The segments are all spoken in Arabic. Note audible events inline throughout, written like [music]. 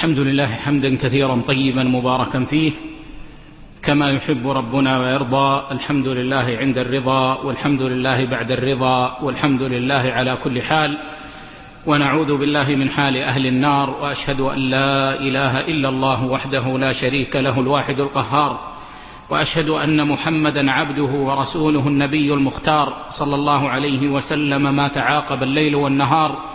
الحمد لله حمدا كثيرا طيبا مباركا فيه. كما يحب ربنا ويرضى الحمد لله عند الرضا والحمد لله بعد الرضا والحمد لله على كل حال. ونعوذ بالله من حال أهل النار وأشهد أن لا إله إلا الله وحده لا شريك له الواحد القهار. وأشهد أن محمدا عبده ورسوله النبي المختار صلى الله عليه وسلم ما تعاقب الليل والنهار.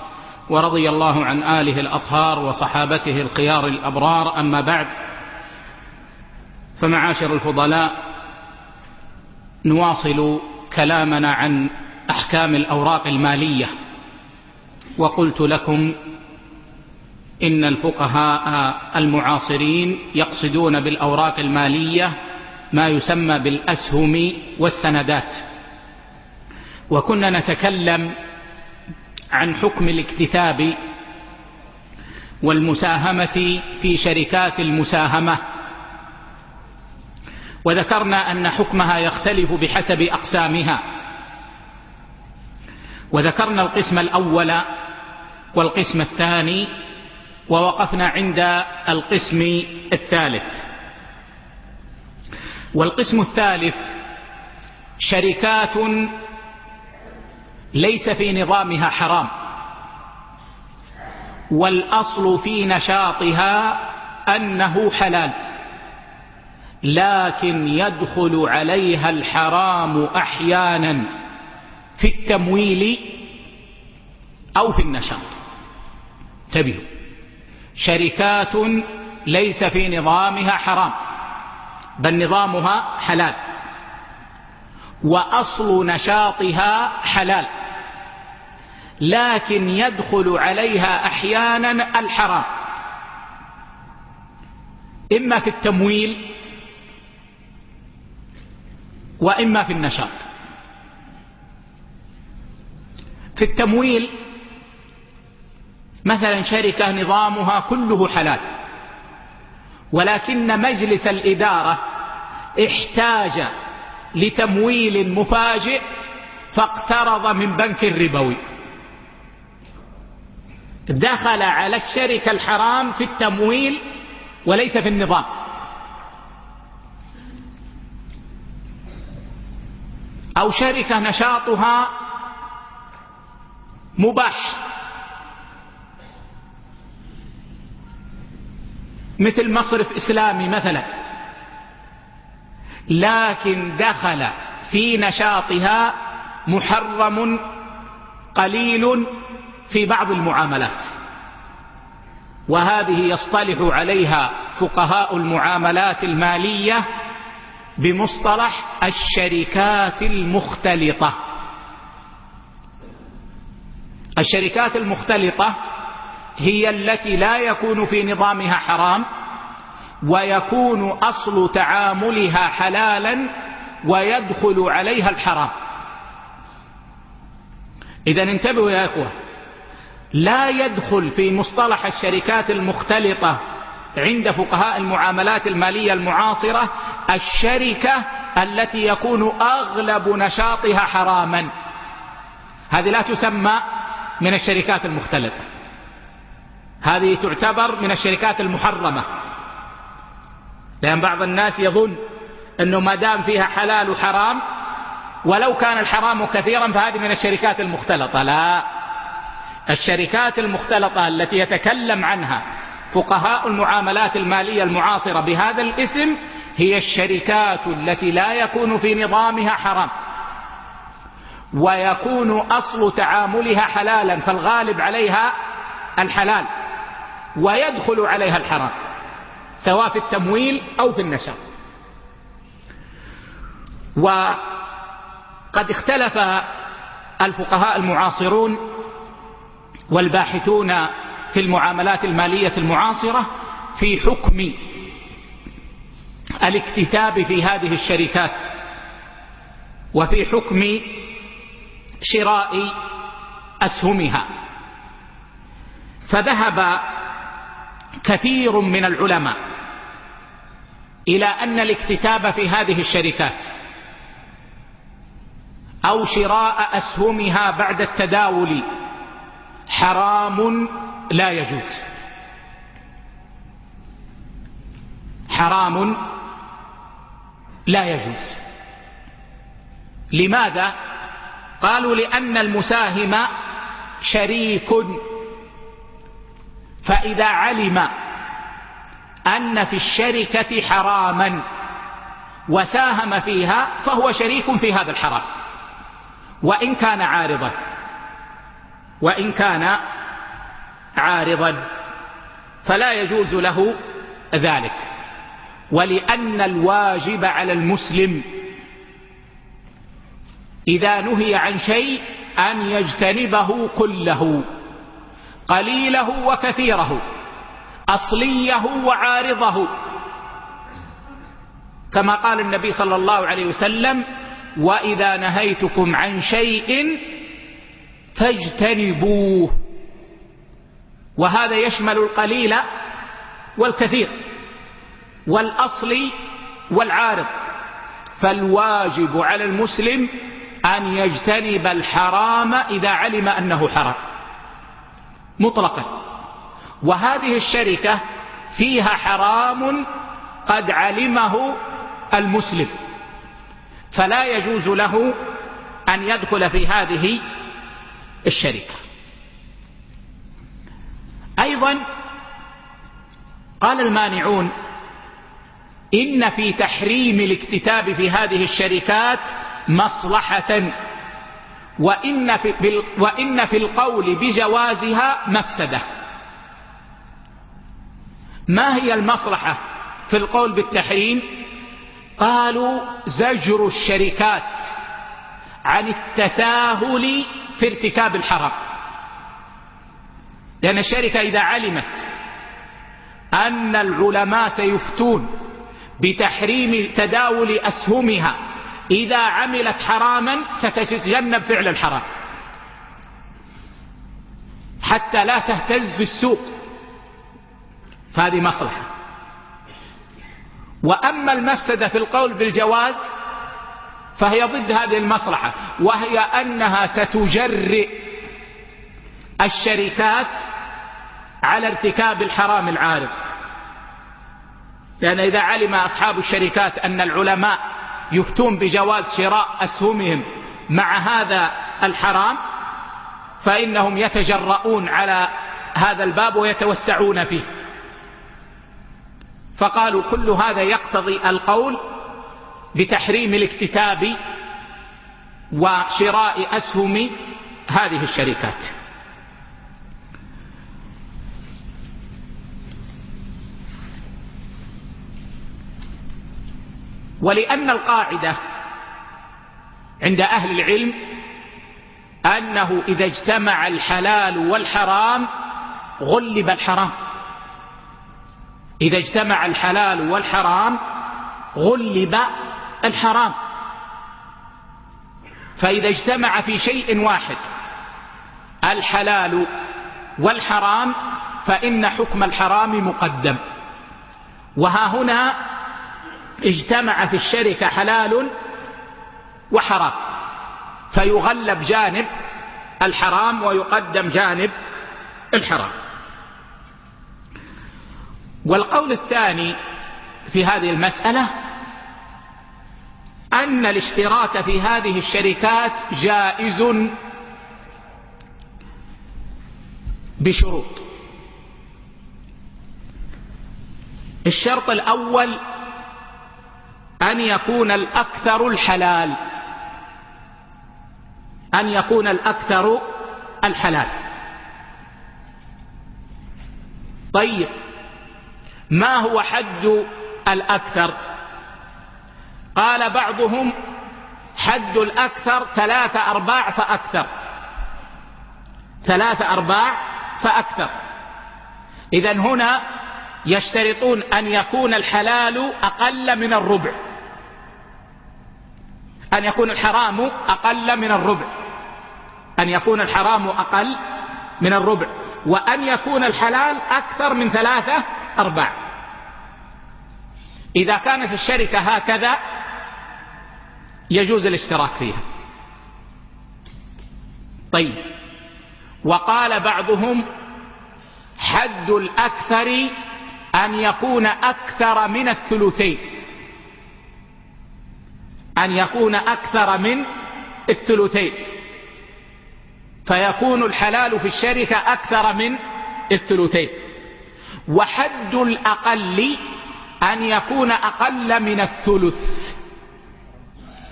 ورضي الله عن آله الأطهار وصحابته الخيار الأبرار أما بعد فمعاشر الفضلاء نواصل كلامنا عن أحكام الأوراق المالية. وقلت لكم إن الفقهاء المعاصرين يقصدون بالأوراق المالية ما يسمى بالأسهم والسندات. وكنا نتكلم عن حكم الاكتتاب والمساهمة في شركات المساهمة. وذكرنا أن حكمها يختلف بحسب أقسامها. وذكرنا القسم الأول والقسم الثاني ووقفنا عند القسم الثالث. والقسم الثالث شركات ليس في نظامها حرام. والأصل في نشاطها أنه حلال. لكن يدخل عليها الحرام أحيانا في التمويل أو في النشاط. انتبهوا. شركات ليس في نظامها حرام بل نظامها حلال. وأصل نشاطها حلال. لكن يدخل عليها أحيانا الحرام. إما في التمويل وإما في النشاط. في التمويل مثلا شركة نظامها كله حلال ولكن مجلس الإدارة احتاج لتمويل مفاجئ فاقترض من بنك ربوي دخل على الشركة الحرام في التمويل وليس في النظام. أو شركة نشاطها مباح. مثل مصرف إسلامي مثلا. لكن دخل في نشاطها محرم قليل في بعض المعاملات. وهذه يصطلح عليها فقهاء المعاملات المالية بمصطلح الشركات المختلطة. الشركات المختلطة هي التي لا يكون في نظامها حرام ويكون أصل تعاملها حلالا ويدخل عليها الحرام. إذا انتبهوا يا إخوة لا يدخل في مصطلح الشركات المختلطة عند فقهاء المعاملات المالية المعاصرة الشركة التي يكون أغلب نشاطها حراما. هذه لا تسمى من الشركات المختلطة. هذه تعتبر من الشركات المحرمة. لأن بعض الناس يظن أنه ما دام فيها حلال وحرام ولو كان الحرام كثيرا فهذه من الشركات المختلطة. لا. الشركات المختلطة التي يتكلم عنها فقهاء المعاملات المالية المعاصرة بهذا الاسم هي الشركات التي لا يكون في نظامها حرام. ويكون أصل تعاملها حلالا فالغالب عليها الحلال. ويدخل عليها الحرام سواء في التمويل أو في النشاط. وقد اختلف الفقهاء المعاصرون والباحثون في المعاملات المالية المعاصرة في حكم الاكتتاب في هذه الشركات وفي حكم شراء أسهمها. فذهب كثير من العلماء إلى أن الاكتتاب في هذه الشركات أو شراء أسهمها بعد التداول حرام لا يجوز. حرام لا يجوز. لماذا؟ قالوا لأن المساهم شريك. فإذا علم أن في الشركة حراما وساهم فيها فهو شريك في هذا الحرام. وإن كان عارضا. وإن كان عارضا فلا يجوز له ذلك. ولأن الواجب على المسلم إذا نهي عن شيء أن يجتنبه كله قليله وكثيره أصليه وعارضه. كما قال النبي صلى الله عليه وسلم وإذا نهيتكم عن شيء فاجتنبوه. وهذا يشمل القليل والكثير والأصل والعارض. فالواجب على المسلم أن يجتنب الحرام إذا علم أنه حرام مطلقا. وهذه الشركة فيها حرام قد علمه المسلم فلا يجوز له أن يدخل في هذه الشركة. أيضا قال المانعون إن في تحريم الاكتتاب في هذه الشركات مصلحة وإن في, وإن في القول بجوازها مفسدة. ما هي المصلحة في القول بالتحريم؟ قالوا زجر الشركات عن التساهل في ارتكاب الحرام. لأن الشركة إذا علمت أن العلماء سيفتون بتحريم تداول أسهمها إذا عملت حراما ستتجنب فعل الحرام. حتى لا تهتز في السوق. فهذه مصلحة. وأما المفسدة في القول بالجواز فهي ضد هذه المصلحة وهي أنها ستجرئ الشركات على ارتكاب الحرام العارض. لأن إذا علم أصحاب الشركات أن العلماء يفتون بجواز شراء أسهمهم مع هذا الحرام فإنهم يتجرؤون على هذا الباب ويتوسعون فيه. فقالوا كل هذا يقتضي القول بتحريم الاكتتاب وشراء أسهم هذه الشركات. ولأن القاعدة عند أهل العلم أنه إذا اجتمع الحلال والحرام غلب الحرام. إذا اجتمع الحلال والحرام غلب الحرام. فإذا اجتمع في شيء واحد الحلال والحرام فإن حكم الحرام مقدم. وها هنا اجتمع في الشركة حلال وحرام. فيغلب جانب الحرام ويقدم جانب الحرام. والقول الثاني في هذه المسألة أن الاشتراك في هذه الشركات جائز بشروط. الشرط الأول أن يكون الأكثر الحلال. أن يكون الأكثر الحلال. طيب ما هو حد الأكثر؟ قال بعضهم حد الأكثر ثلاثة أرباع فأكثر. ثلاثة أرباع فأكثر. إذا هنا يشترطون أن يكون الحلال أقل من الربع. أن يكون الحرام أقل من الربع. أن يكون الحرام أقل من الربع. وأن يكون الحلال أكثر من ثلاثة أرباع. إذا كانت الشركة هكذا يجوز الاشتراك فيها. طيب. وقال بعضهم حد الأكثر أن يكون أكثر من الثلثين. أن يكون أكثر من الثلثين. فيكون الحلال في الشركة أكثر من الثلثين. وحد الأقل أن يكون أقل من الثلث.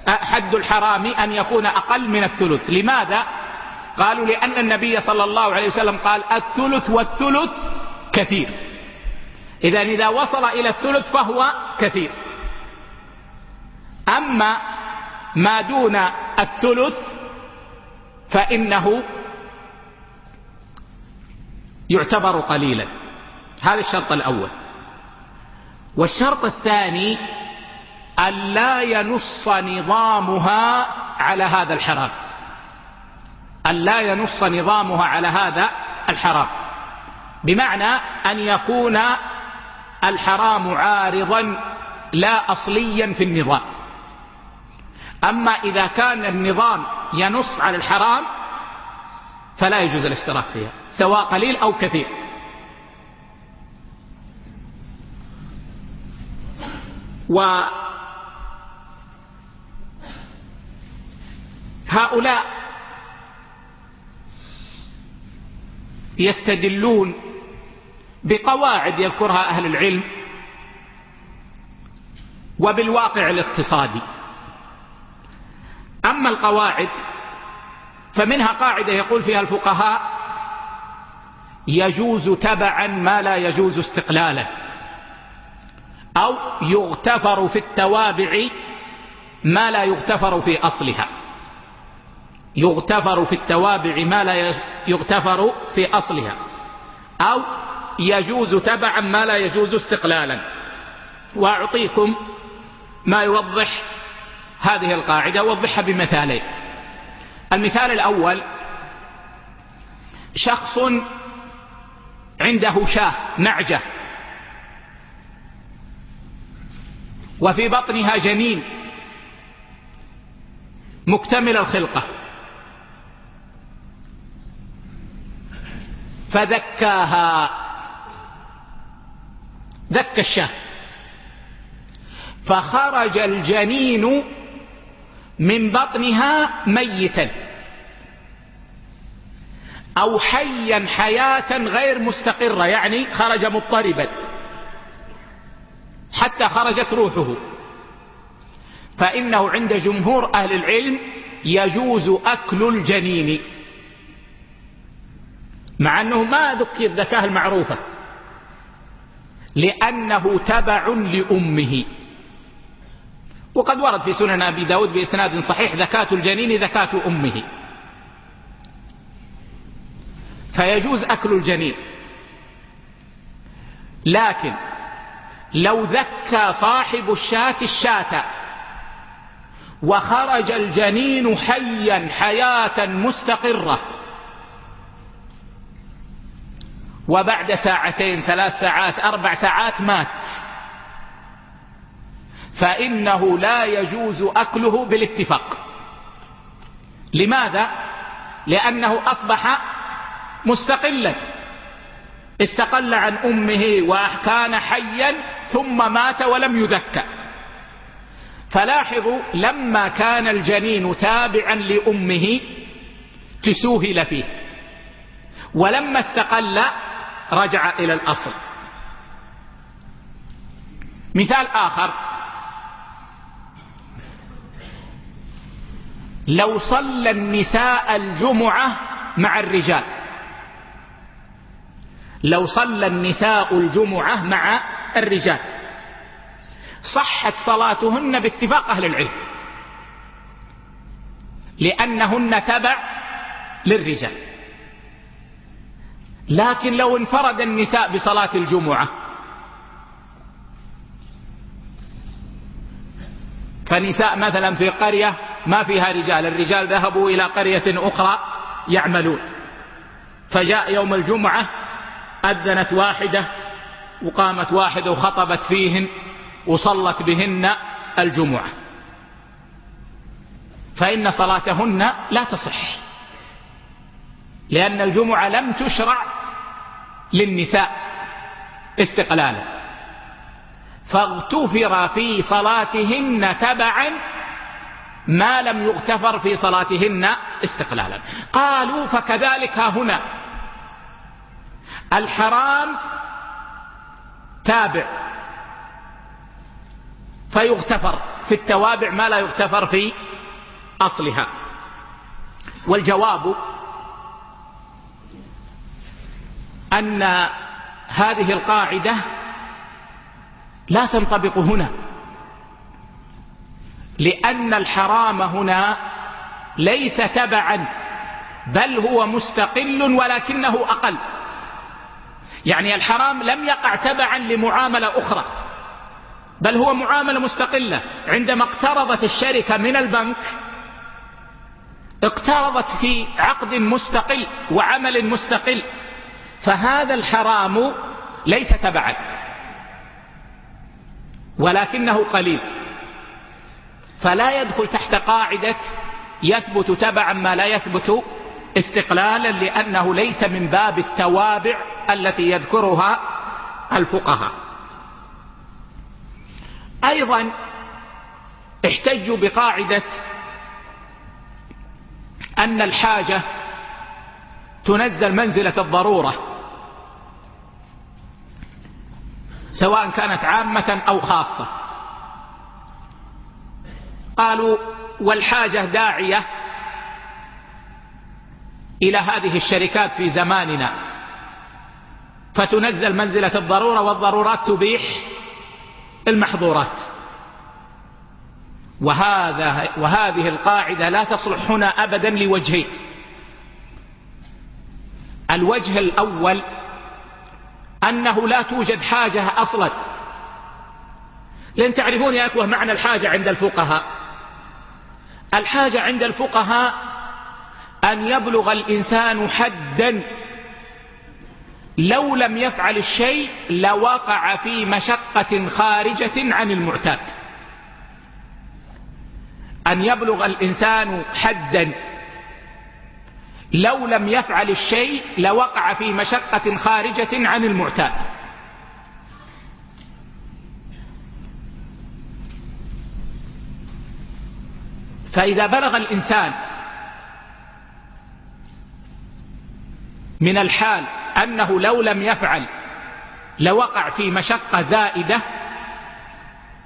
حد الحرام أن يكون أقل من الثلث. لماذا؟ قالوا لأن النبي صلى الله عليه وسلم قال الثلث والثلث كثير. إذا إذا وصل إلى الثلث فهو كثير. أما ما دون الثلث فإنه يعتبر قليلا. هذا الشرط الأول. والشرط الثاني أن لا ينص نظامها على هذا الحرام. أن لا ينص نظامها على هذا الحرام. بمعنى أن يكون الحرام عارضا لا أصليا في النظام. أما إذا كان النظام ينص على الحرام فلا يجوز الاشتراك فيها سواء قليل أو كثير. وهؤلاء يستدلون بقواعد يذكرها أهل العلم وبالواقع الاقتصادي. أما القواعد فمنها قاعدة يقول فيها الفقهاء يجوز تبعا ما لا يجوز استقلالا أو يغتفر في التوابع ما لا يغتفر في أصلها. يغتفر في التوابع ما لا يغتفر في أصلها أو يجوز تبعا ما لا يجوز استقلالا. وأعطيكم ما يوضح هذه القاعدة وضحها بمثالين. المثال الأول شخص عنده شاة نعجة وفي بطنها جنين مكتمل الخلقة. فذكاها. ذك الشاه. فخرج الجنين من بطنها ميتا. أو حيا حياة غير مستقرة يعني خرج مضطربا. حتى خرجت روحه. فإنه عند جمهور أهل العلم يجوز أكل الجنين. مع أنه ما ذكر الذكاء المعروفة. لأنه تبع لأمه. وقد ورد في سنن أبي داود بإسناد صحيح ذكاة الجنين ذكاة أمه. فيجوز أكل الجنين. لكن لو ذكى صاحب الشاة الشاة وخرج الجنين حيا حياة مستقرة وبعد ساعتين ثلاث ساعات أربع ساعات مات. فإنه لا يجوز أكله بالاتفاق. لماذا؟ لأنه أصبح مستقلا. استقل عن أمه وكان حيا ثم مات ولم يذكى فلاحظوا لما كان الجنين تابعا لأمه تسوهل فيه. ولما استقل رجع إلى الأصل. مثال آخر. لو صلى النساء الجمعة مع الرجال. لو صلى النساء الجمعة مع الرجال. صحت صلاتهن باتفاق أهل العلم. لأنهن تبع للرجال. لكن لو انفرد النساء بصلاة الجمعة. فنساء مثلا في قرية ما فيها رجال الرجال ذهبوا إلى قرية أخرى يعملون. فجاء يوم الجمعة أذنت واحدة وقامت واحدة وخطبت فيهن وصلت بهن الجمعة. فإن صلاتهن لا تصح. لأن الجمعة لم تشرع للنساء استقلالا. فاغتفر في صلاتهن تبعا ما لم يغتفر في صلاتهن استقلالا. قالوا فكذلك هنا. الحرام تابع. فيغتفر في التوابع ما لا يغتفر في أصلها. والجواب أن هذه القاعدة لا تنطبق هنا لأن الحرام هنا ليس تبعا بل هو مستقل ولكنه أقل. يعني الحرام لم يقع تبعا لمعاملة أخرى بل هو معاملة مستقلة. عندما اقترضت الشركة من البنك اقترضت في عقد مستقل وعمل مستقل. فهذا الحرام ليس تبعا ولكنه قليل. فلا يدخل تحت قاعدة يثبت تبعا ما لا يثبت استقلالا لأنه ليس من باب التوابع التي يذكرها الفقهاء. أيضا احتجوا بقاعدة أن الحاجة تنزل منزلة الضرورة. سواء كانت عامة أو خاصة. قالوا والحاجة داعية إلى هذه الشركات في زماننا. فتنزل منزلة الضرورة والضرورات تبيح المحظورات. وهذا وهذه القاعدة لا تصلح هنا أبدا لوجهين. الوجه الأول أنه لا توجد حاجة أصلا. لن تعرفون يا أخوة معنى الحاجة عند الفقهاء. الحاجة عند الفقهاء أن يبلغ الإنسان حدا. لو لم يفعل الشيء لوقع في مشقة خارجة عن المعتاد. أن يبلغ الإنسان حدا. لو لم يفعل الشيء لوقع في مشقة خارجة عن المعتاد. فإذا بلغ الإنسان من الحال أنه لو لم يفعل لوقع في مشقة زائدة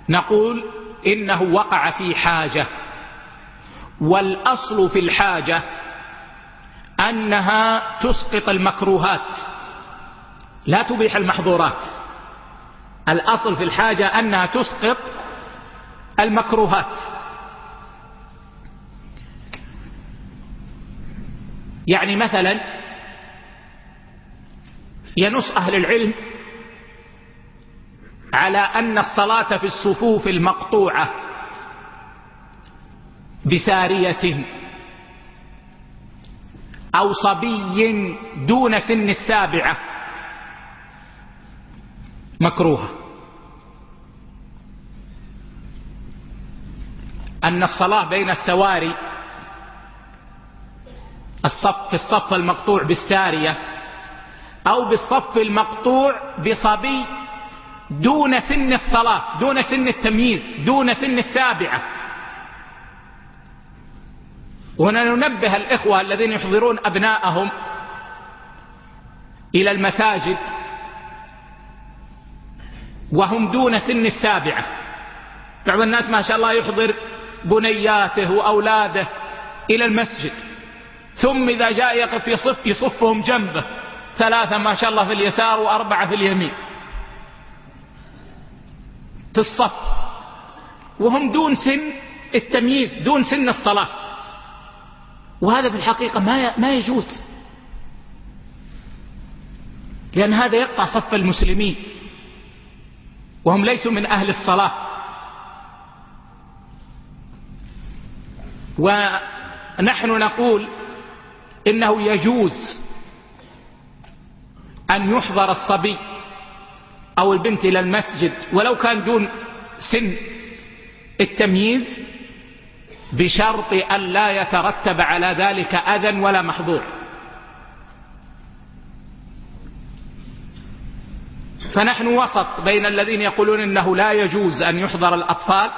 نقول إنه وقع في حاجة. والأصل في الحاجة أنها تسقط المكروهات لا تبيح المحظورات. الأصل في الحاجة أنها تسقط المكروهات. يعني مثلا ينص أهل العلم على أن الصلاة في الصفوف المقطوعة بسارية أو صبي دون سن السابعة. مكروهة. أن الصلاة بين السواري الصف في الصف المقطوع بالسارية أو بالصف المقطوع بصبي دون سن الصلاة دون سن التمييز دون سن السابعة. وهنا ننبه الإخوة الذين يحضرون أبناءهم إلى المساجد وهم دون سن السابعة. بعض الناس ما شاء الله يحضر بنياته وأولاده إلى المسجد ثم إذا جاء يقف يصف يصفهم جنبه ثلاثة ما شاء الله في اليسار وأربعة في اليمين. في الصف. وهم دون سن التمييز دون سن الصلاة. وهذا في الحقيقة ما ما يجوز. لأن هذا يقطع صف المسلمين. وهم ليسوا من أهل الصلاة. ونحن نقول إنه يجوز أن يحضر الصبي أو البنت إلى المسجد ولو كان دون سن. التمييز بشرط أن لا يترتب على ذلك أذى ولا محظور. فنحن وسط بين الذين يقولون إنه لا يجوز أن يحضر الأطفال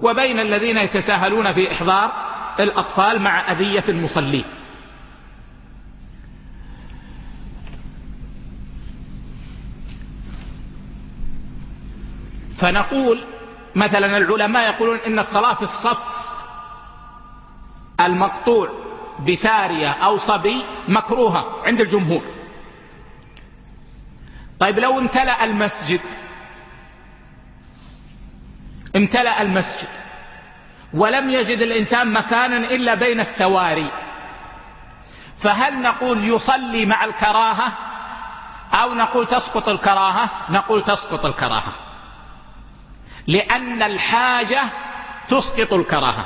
وبين الذين يتساهلون في إحضار الأطفال مع أذية المصلين. فنقول مثلا العلماء يقولون إن الصلاة في الصف المقطوع بسارية أو صبي مكروهة عند الجمهور. طيب لو امتلأ المسجد امتلأ المسجد ولم يجد الإنسان مكانا إلا بين السواري فهل نقول يصلي مع الكراهة أو نقول تسقط الكراهة؟ نقول تسقط الكراهة. لأن الحاجة تسقط الكراهة.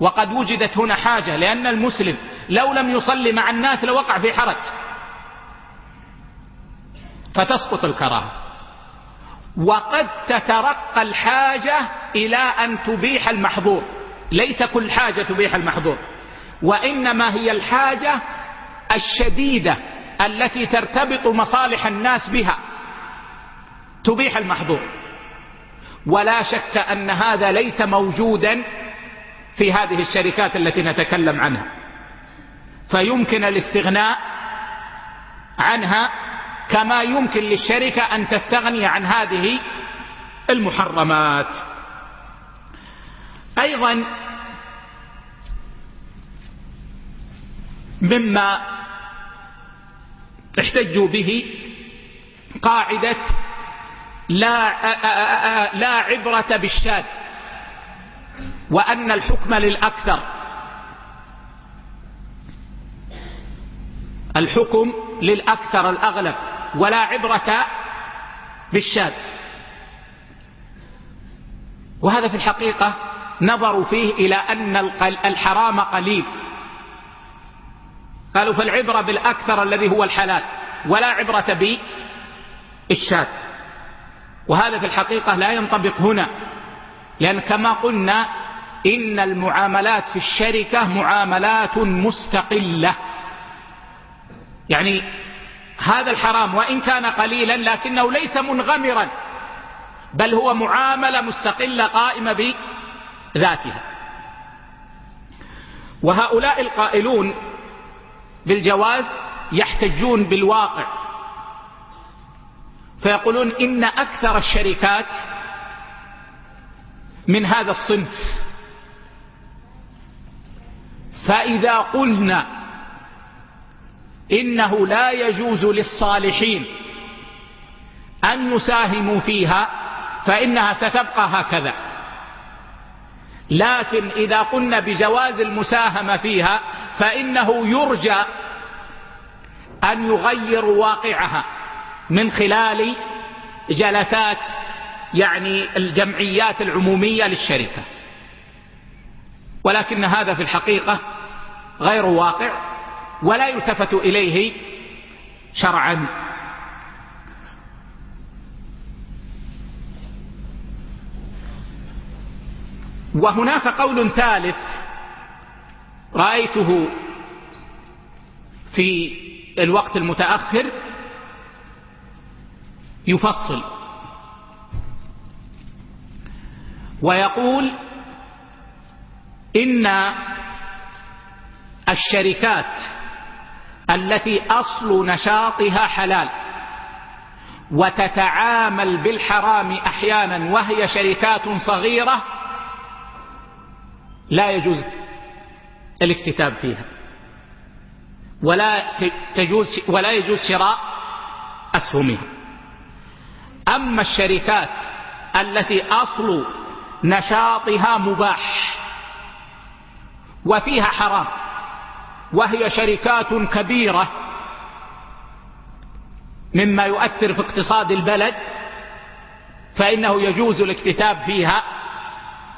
وقد وجدت هنا حاجة لأن المسلم لو لم يصلي مع الناس لوقع في حرج. فتسقط الكراهة. وقد تترقى الحاجة إلى أن تبيح المحظور. ليس كل حاجة تبيح المحظور. وإنما هي الحاجة الشديدة التي ترتبط مصالح الناس بها. تبيح المحظور. ولا شك أن هذا ليس موجودا في هذه الشركات التي نتكلم عنها. فيمكن الاستغناء عنها كما يمكن للشركة أن تستغني عن هذه المحرمات. أيضا مما احتجوا به قاعدة لا, لا عبرة بالشاذ. وأن الحكم للأكثر. الحكم للأكثر الأغلب. ولا عبرة بالشاذ. وهذا في الحقيقة نظروا فيه إلى أن الحرام قليل. قالوا فالعبرة بالأكثر الذي هو الحلال. ولا عبرة بالشاذ. وهذا في الحقيقة لا ينطبق هنا لأن كما قلنا إن المعاملات في الشركة معاملات مستقلة. يعني هذا الحرام وإن كان قليلا لكنه ليس منغمرا بل هو معاملة مستقلة قائمة بذاتها. وهؤلاء القائلون بالجواز يحتجون بالواقع. فيقولون إن أكثر الشركات من هذا الصنف. فإذا قلنا إنه لا يجوز للصالحين أن يساهموا فيها فإنها ستبقى هكذا. لكن إذا قلنا بجواز المساهمة فيها فإنه يرجى أن يغيروا واقعها. من خلال جلسات يعني الجمعيات العمومية للشركة. ولكن هذا في الحقيقة غير واقع ولا يلتفت إليه شرعا. وهناك قول ثالث رأيته في الوقت المتأخر يفصل. ويقول إن الشركات التي أصل نشاطها حلال وتتعامل بالحرام أحيانا وهي شركات صغيرة لا يجوز الاكتتاب فيها ولا تجوز ولا يجوز شراء أسهمها. أما الشركات التي أصل نشاطها مباح وفيها حرام وهي شركات كبيرة مما يؤثر في اقتصاد البلد فإنه يجوز الاكتتاب فيها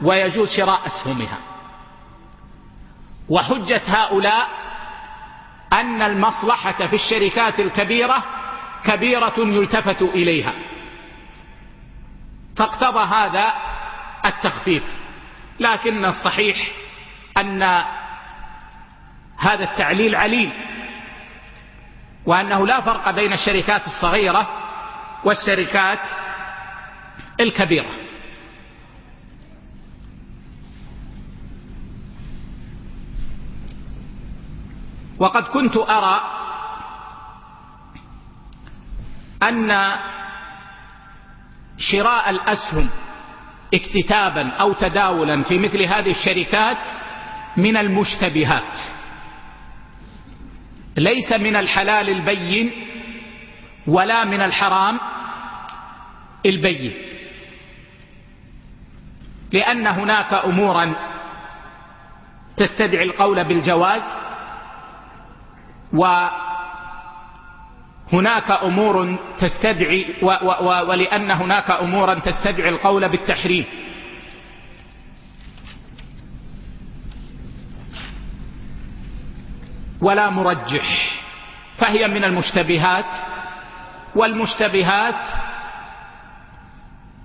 ويجوز شراء أسهمها. وحجة هؤلاء أن المصلحة في الشركات الكبيرة كبيرة يلتفت إليها. فاقتضى هذا التخفيف. لكن الصحيح أن هذا التعليل عليل وأنه لا فرق بين الشركات الصغيرة والشركات الكبيرة. وقد كنت أرى أن شراء الأسهم اكتتابا أو تداولا في مثل هذه الشركات من المشتبهات. ليس من الحلال البين ولا من الحرام البين لأن هناك أمورا تستدعي القول بالجواز وهناك أمور تستدعي و و ولأن هناك أمورا تستدعي القول بالتحريم. ولا مرجح. فهي من المشتبهات. والمشتبهات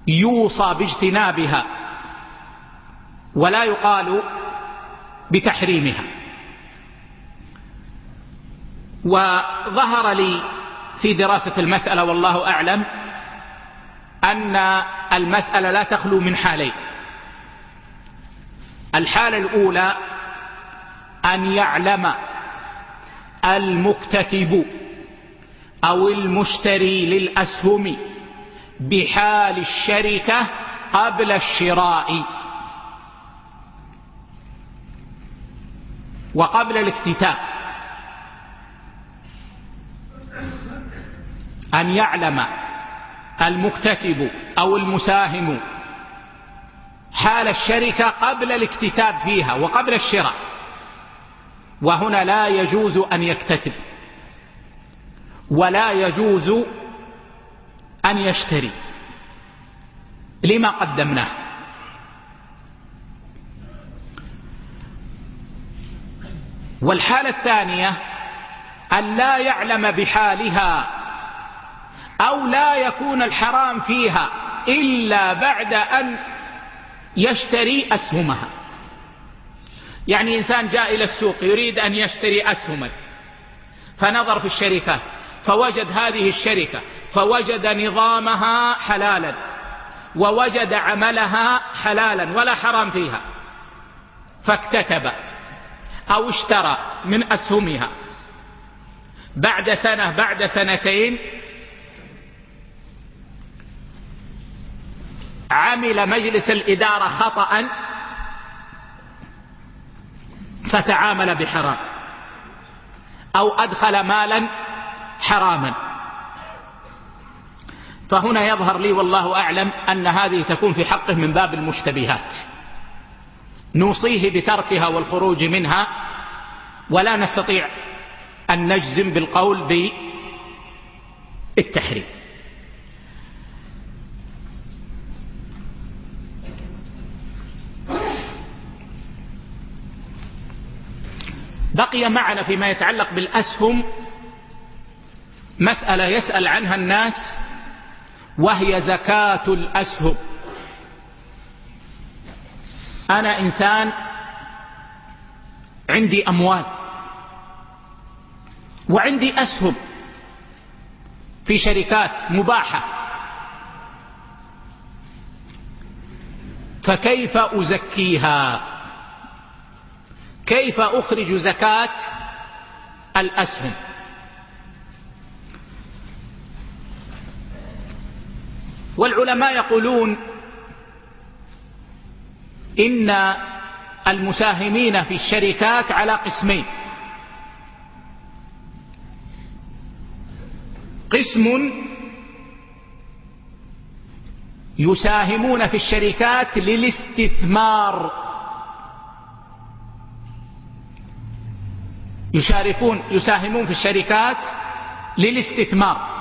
يوصى باجتنابها. ولا يقال بتحريمها. وظهر لي في دراسة المسألة والله أعلم أن المسألة لا تخلو من حالين. الحالة الأولى أن يعلم المكتتب أو المشتري للأسهم بحال الشركة قبل الشراء وقبل الاكتتاب. أن يعلم المكتتب أو المساهم حال الشركة قبل الاكتتاب فيها وقبل الشراء. وهنا لا يجوز أن يكتتب ولا يجوز أن يشتري. لما قدمناه؟ والحالة الثانية أن لا يعلم بحالها أو لا يكون الحرام فيها إلا بعد أن يشتري أسهمها. يعني إنسان جاء إلى السوق يريد أن يشتري أسهما فنظر في الشركات فوجد هذه الشركة فوجد نظامها حلالا ووجد عملها حلالا ولا حرام فيها. فاكتتب أو اشترى من أسهمها. بعد سنة بعد سنتين عمل مجلس الإدارة خطأ فتعامل بحرام. أو أدخل مالا حراما. فهنا يظهر لي والله أعلم أن هذه تكون في حقه من باب المشتبهات. نوصيه بتركها والخروج منها ولا نستطيع أن نجزم بالقول بالتحريم. بقي معنا فيما يتعلق بالأسهم. مسألة يسأل عنها الناس وهي زكاة الأسهم. أنا إنسان عندي أموال وعندي أسهم في شركات مباحة. فكيف أزكيها؟ كيف أخرج زكاة الأسهم؟ والعلماء يقولون إن المساهمين في الشركات على قسمين. قسم يساهمون في الشركات للاستثمار. يشاركون يساهمون في الشركات للاستثمار.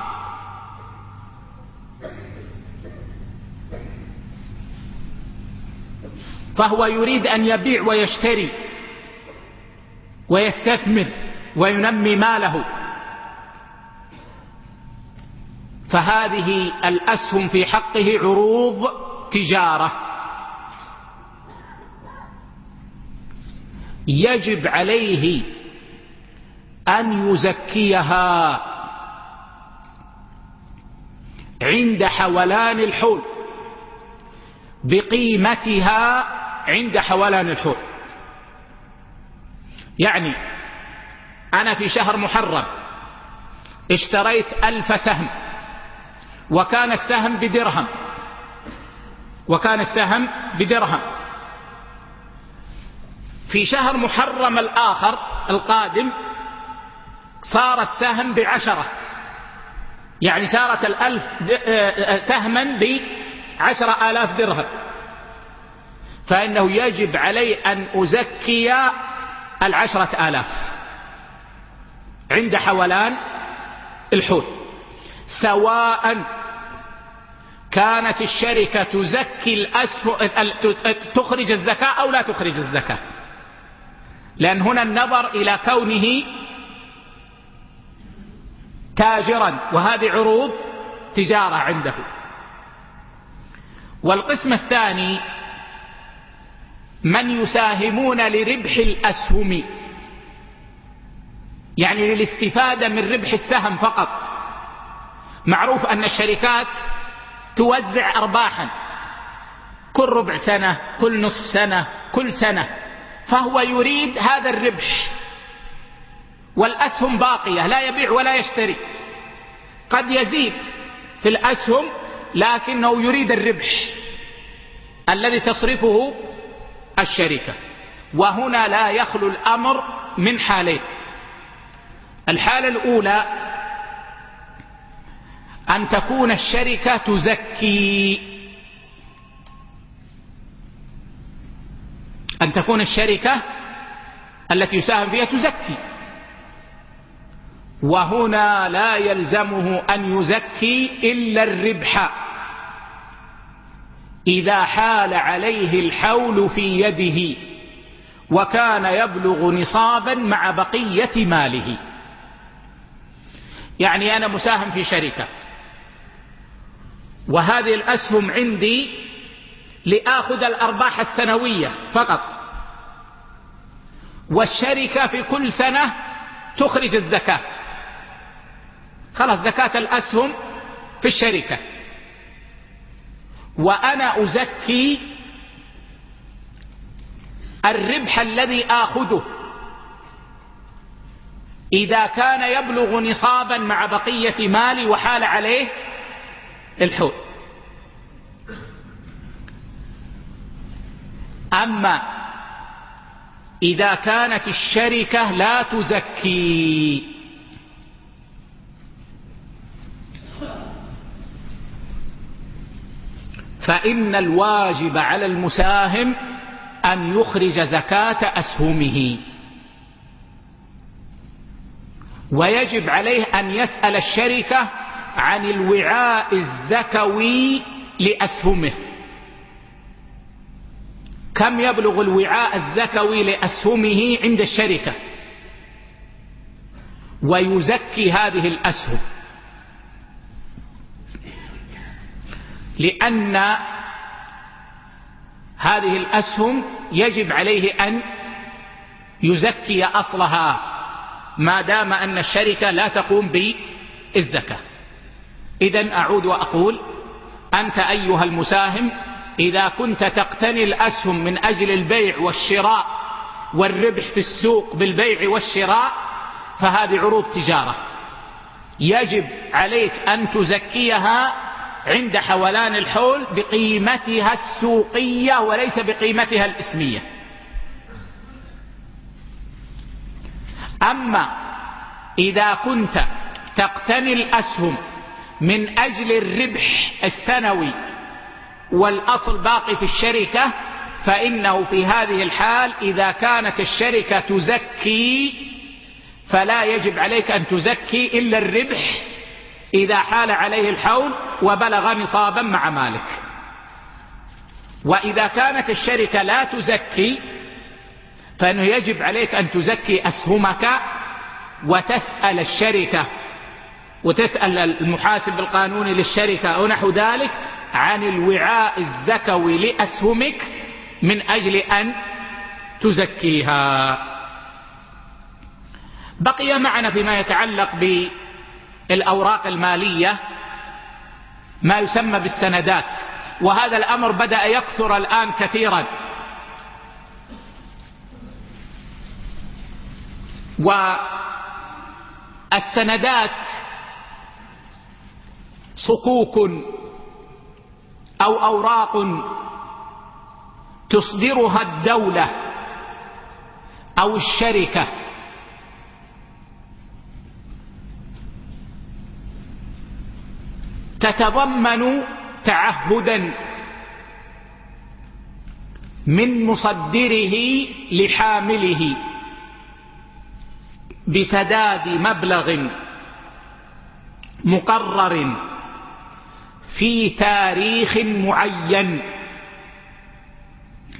فهو يريد أن يبيع ويشتري ويستثمر وينمي ماله. فهذه الأسهم في حقه عروض تجارة. يجب عليه أن يزكيها عند حولان الحول بقيمتها عند حولان الحول. يعني أنا في شهر محرم اشتريت ألف سهم وكان السهم بدرهم وكان السهم بدرهم. في شهر محرم الآخر القادم صار السهم بعشرة. يعني صارت الألف سهما بعشرة آلاف درهم. فإنه يجب علي أن أزكي العشرة آلاف عند حولان الحول. سواء كانت الشركة تزكي الأسهم تخرج الزكاة أو لا تخرج الزكاة. لأن هنا النظر إلى كونه تاجرا وهذه عروض تجارة عنده. والقسم الثاني من يساهمون لربح الأسهم. يعني للاستفادة من ربح السهم فقط. معروف أن الشركات توزع أرباحا. كل ربع سنة كل نصف سنة كل سنة. فهو يريد هذا الربح. والأسهم باقية لا يبيع ولا يشتري. قد يزيد في الأسهم لكنه يريد الربح الذي تصرفه الشركة. وهنا لا يخلو الأمر من حالين. الحالة الأولى أن تكون الشركة تزكي. أن تكون الشركة التي يساهم فيها تزكي. وهنا لا يلزمه أن يزكي إلا الربح. إذا حال عليه الحول في يده وكان يبلغ نصابا مع بقية ماله. يعني أنا مساهم في شركة. وهذه الأسهم عندي لآخذ الأرباح السنوية فقط. والشركة في كل سنة تخرج الزكاة. خلاص زكاة الأسهم في الشركة. وأنا أزكي الربح الذي آخذه. إذا كان يبلغ نصابا مع بقية مالي وحال عليه الحول أما إذا كانت الشركة لا تزكي فإن الواجب على المساهم أن يخرج زكاة أسهمه. ويجب عليه أن يسأل الشركة عن الوعاء الزكوي لأسهمه. كم يبلغ الوعاء الزكوي لأسهمه عند الشركة؟ ويزكي هذه الأسهم. لأن هذه الأسهم يجب عليه أن يزكي أصلها ما دام أن الشركة لا تقوم بالزكاة. إذا أعود وأقول أنت أيها المساهم إذا كنت تقتني الأسهم من أجل البيع والشراء والربح في السوق بالبيع والشراء فهذه عروض تجارة. يجب عليك أن تزكيها عند حولان الحول بقيمتها السوقية وليس بقيمتها الإسمية. أما إذا كنت تقتني الأسهم من أجل الربح السنوي والأصل باقي في الشركة فإنه في هذه الحال إذا كانت الشركة تزكي فلا يجب عليك أن تزكي إلا الربح إذا حال عليه الحول وبلغ نصابا مع مالك. وإذا كانت الشركة لا تزكي فإنه يجب عليك أن تزكي أسهمك وتسأل الشركة وتسأل المحاسب القانوني للشركة أو نحو ذلك عن الوعاء الزكوي لأسهمك من أجل أن تزكيها. بقي معنا فيما يتعلق بالأوراق المالية ما يسمى بالسندات وهذا الأمر بدأ يكثر الآن كثيرا. والسندات صكوك أو أوراق تصدرها الدولة أو الشركة. تتضمن تعهدا من مصدره لحامله بسداد مبلغ مقرر في تاريخ معين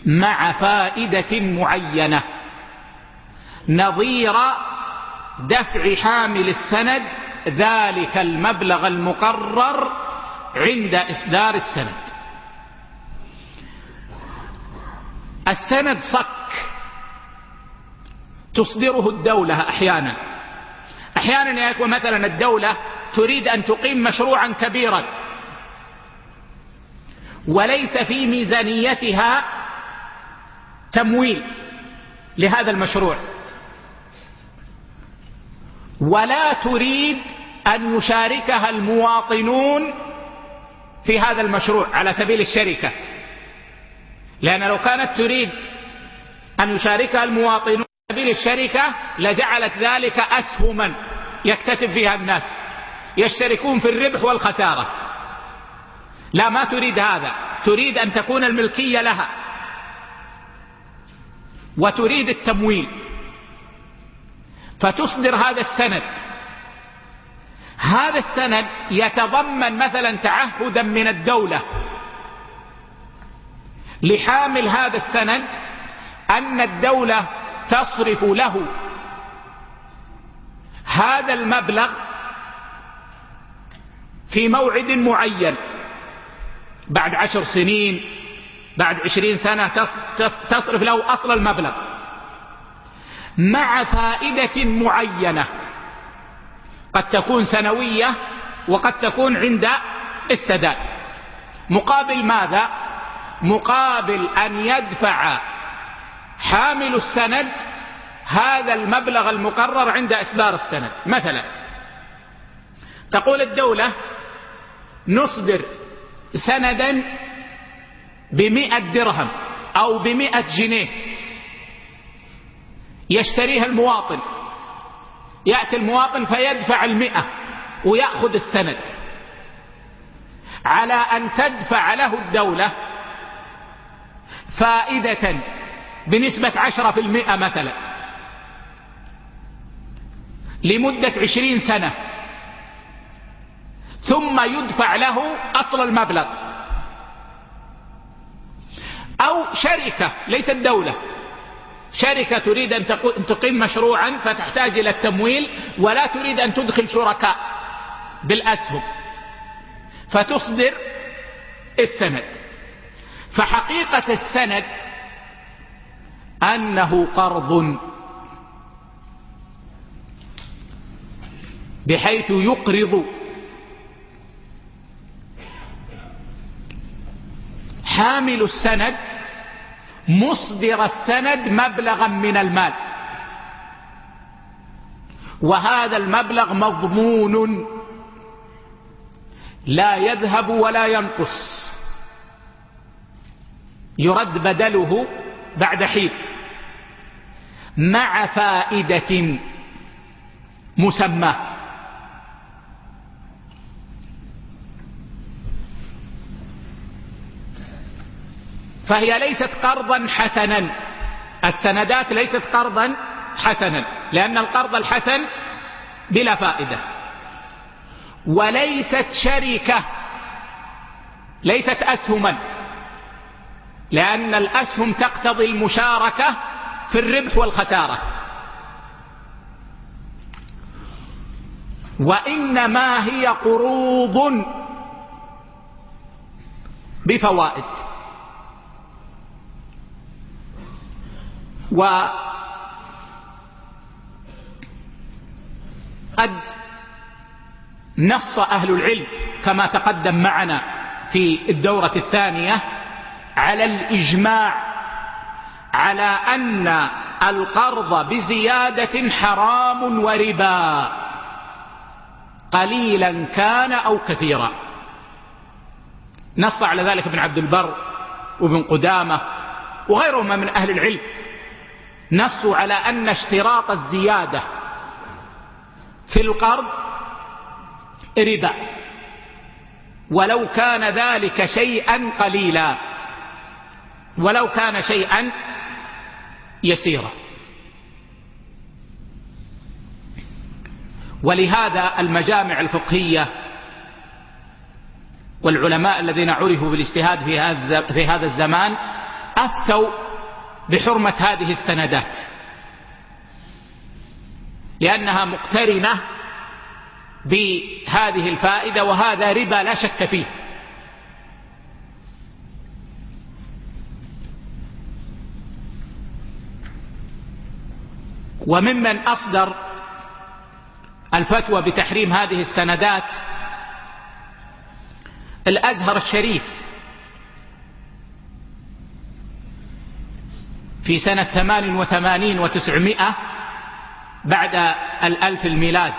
مع فائدة معينة. نظير دفع حامل السند ذلك المبلغ المقرر عند إصدار السند. السند صك تصدره الدولة أحيانا. أحيانا يكون مثلا الدولة تريد أن تقيم مشروعا كبيرا. وليس في ميزانيتها تمويل لهذا المشروع. ولا تريد أن يشاركها المواطنون في هذا المشروع على سبيل الشركة. لأن لو كانت تريد أن يشاركها المواطنون على سبيل الشركة لجعلت ذلك أسهما يكتتب فيها الناس يشتركون في الربح والخسارة. لا ما تريد هذا. تريد أن تكون الملكية لها. وتريد التمويل. فتصدر هذا السند. هذا السند يتضمن مثلا تعهدا من الدولة لحامل هذا السند أن الدولة تصرف له. هذا المبلغ في موعد معين. بعد عشر سنين بعد عشرين سنة تصرف له أصل المبلغ. مع فائدة معينة. قد تكون سنوية وقد تكون عند السداد. مقابل ماذا؟ مقابل أن يدفع حامل السند هذا المبلغ المقرر عند إصدار السند. مثلا تقول الدولة نصدر سندا بمئة درهم أو بمئة جنيه. يشتريها المواطن. يأتي المواطن فيدفع المئة ويأخذ السند. على أن تدفع له الدولة فائدة بنسبة عشرة في المئة مثلا. لمدة عشرين سنة. ثم يدفع له أصل المبلغ. أو شركة ليست دولة. شركة تريد أن تقيم مشروعا فتحتاج إلى التمويل ولا تريد أن تدخل شركاء بالأسهم. فتصدر السند. فحقيقة السند أنه قرض. بحيث يقرض. حامل السند مصدر السند مبلغا من المال. وهذا المبلغ مضمون. لا يذهب ولا ينقص. يرد بدله بعد حين. مع فائدة مسمى فهي ليست قرضا حسنا. السندات ليست قرضا حسنا لأن القرض الحسن بلا فائدة. وليست شركة ليست أسهما لأن الأسهم تقتضي المشاركة في الربح والخسارة. وإنما هي قروض بفوائد. وقد نص أهل العلم كما تقدم معنا في الدورة الثانية على الإجماع على أن القرض بزيادة حرام وربا. قليلا كان أو كثيرا. نص على ذلك ابن عبد البر وابن قدامة وغيرهما من أهل العلم. نصوا على أن اشتراط الزيادة في القرض ربا. ولو كان ذلك شيئا قليلا. ولو كان شيئا يسيرا. ولهذا المجامع الفقهية والعلماء الذين عرفوا بالاجتهاد في هذا الزمان أفتوا بحرمة هذه السندات. لأنها مقترنة بهذه الفائدة وهذا ربا لا شك فيه. وممن أصدر الفتوى بتحريم هذه السندات الأزهر الشريف. في سنة ثمان وثمانين وتسعمائة بعد الألف الميلاد.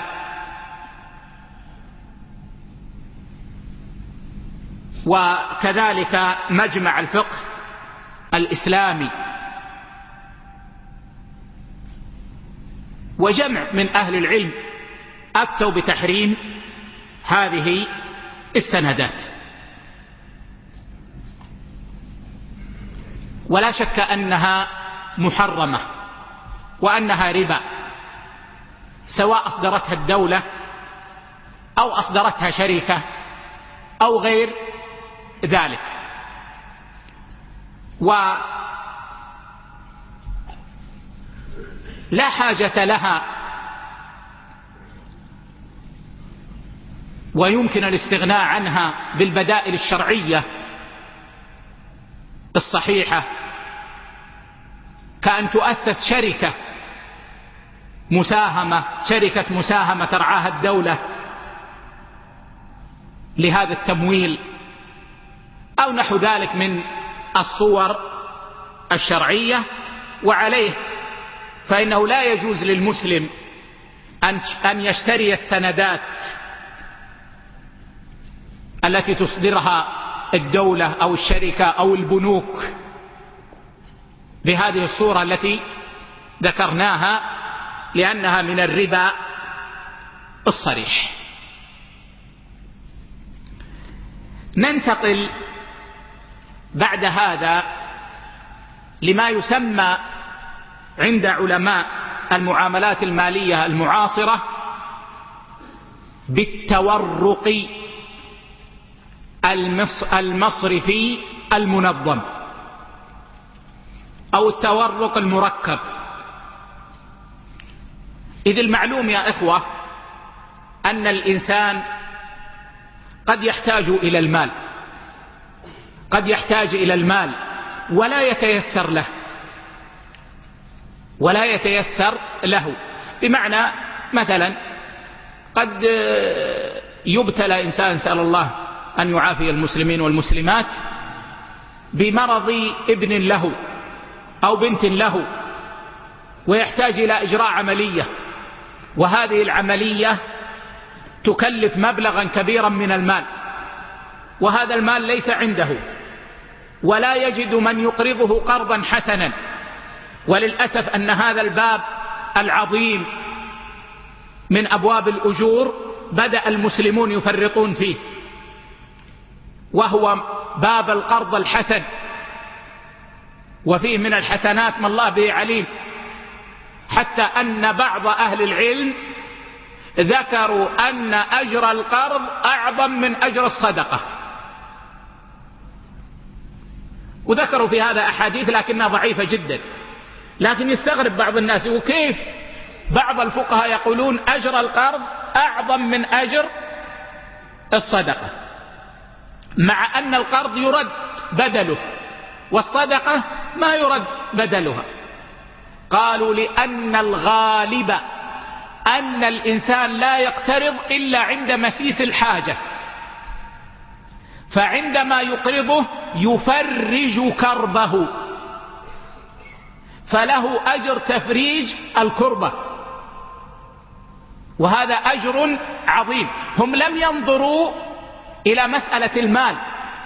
وكذلك مجمع الفقه الإسلامي. وجمع من أهل العلم أفتوا بتحريم هذه السندات. ولا شك أنها محرمة وأنها ربا سواء أصدرتها الدولة أو أصدرتها شركة أو غير ذلك. ولا حاجة لها ويمكن الاستغناء عنها بالبدائل الشرعية الصحيحة كأن تؤسس شركة مساهمة شركة مساهمة ترعاها الدولة لهذا التمويل أو نحو ذلك من الصور الشرعية وعليه فإنه لا يجوز للمسلم أن يشتري السندات التي تصدرها الدولة أو الشركة أو البنوك. بهذه الصورة التي ذكرناها لأنها من الربا الصريح. ننتقل بعد هذا لما يسمى عند علماء المعاملات المالية المعاصرة بالتورق المصرفي المنظم. أو التورق المركب. إذ المعلوم يا إخوة أن الإنسان قد يحتاج إلى المال قد يحتاج إلى المال ولا يتيسر له ولا يتيسر له. بمعنى مثلا قد يبتلى إنسان سأل الله أن يعافي المسلمين والمسلمات بمرض ابن له. أو بنت له ويحتاج إلى إجراء عملية. وهذه العملية تكلف مبلغا كبيرا من المال. وهذا المال ليس عنده. ولا يجد من يقرضه قرضا حسنا. وللأسف أن هذا الباب العظيم من أبواب الأجور بدأ المسلمون يفرطون فيه. وهو باب القرض الحسن. وفيه من الحسنات ما الله به عليم. حتى أن بعض أهل العلم ذكروا أن أجر القرض أعظم من أجر الصدقة. وذكروا في هذا أحاديث لكنها ضعيفة جدا. لكن يستغرب بعض الناس وكيف بعض الفقهاء يقولون أجر القرض أعظم من أجر الصدقة؟ مع أن القرض يرد بدله. والصدقة ما يرد بدلها. قالوا لأن الغالب أن الإنسان لا يقترض إلا عند مسيس الحاجة. فعندما يقرضه يفرج كربه. فله أجر تفريج الكربة. وهذا أجر عظيم. هم لم ينظروا إلى مسألة المال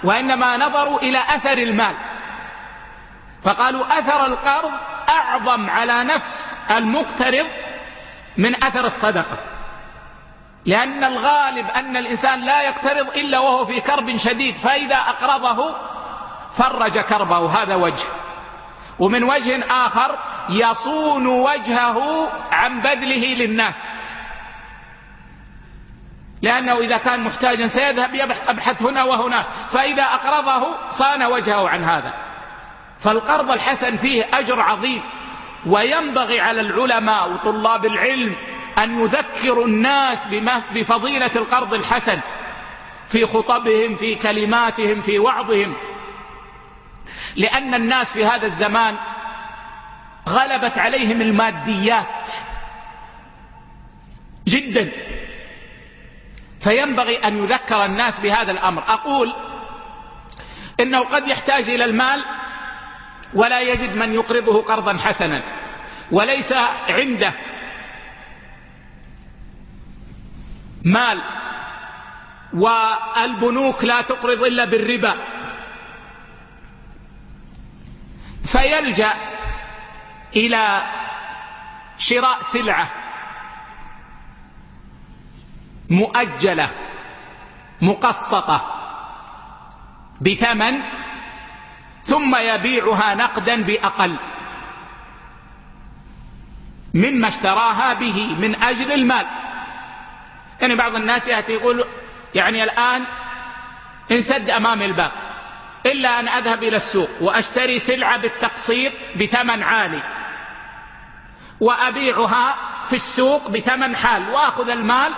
وإنما نظروا إلى أثر المال. فقالوا أثر القرض أعظم على نفس المقترض من أثر الصدقة. لأن الغالب أن الإنسان لا يقترض إلا وهو في كرب شديد فإذا أقرضه فرج كربه. هذا وجه. ومن وجه آخر يصون وجهه عن بذله للناس. لأنه إذا كان محتاجا سيذهب يبحث هنا وهناك. فإذا أقرضه صان وجهه عن هذا. فالقرض الحسن فيه أجر عظيم وينبغي على العلماء وطلاب العلم أن يذكروا الناس بفضيلة القرض الحسن في خطبهم في كلماتهم في وعظهم. لأن الناس في هذا الزمان غلبت عليهم الماديات جدا. فينبغي أن يذكر الناس بهذا الأمر. أقول إنه قد يحتاج إلى المال ولا يجد من يقرضه قرضا حسنا وليس عنده مال. والبنوك لا تقرض إلا بالربا. فيلجأ إلى شراء سلعة مؤجلة مقسطة بثمن ثم يبيعها نقدا بأقل. مما اشتراها به من أجل المال. يعني بعض الناس يأتي يقول يعني الآن انسد أمامي الباب إلا أن أذهب إلى السوق وأشتري سلعة بالتقسيط بثمن عالي وأبيعها في السوق بثمن حال وأخذ المال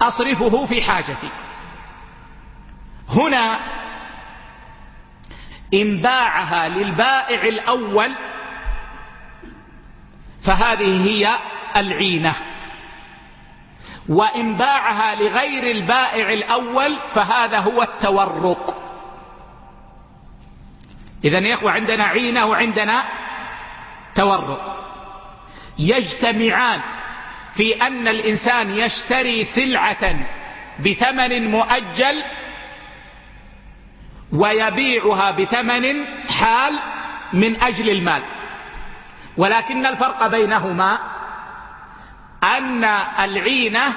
وأصرفه في حاجتي. هنا إن باعها للبائع الأول فهذه هي العينة. وإن باعها لغير البائع الأول فهذا هو التورق. إذا يا إخوة عندنا عينة وعندنا تورق. يجتمعان في أن الإنسان يشتري سلعة بثمن مؤجل ويبيعها بثمن حال من أجل المال. ولكن الفرق بينهما أن العينة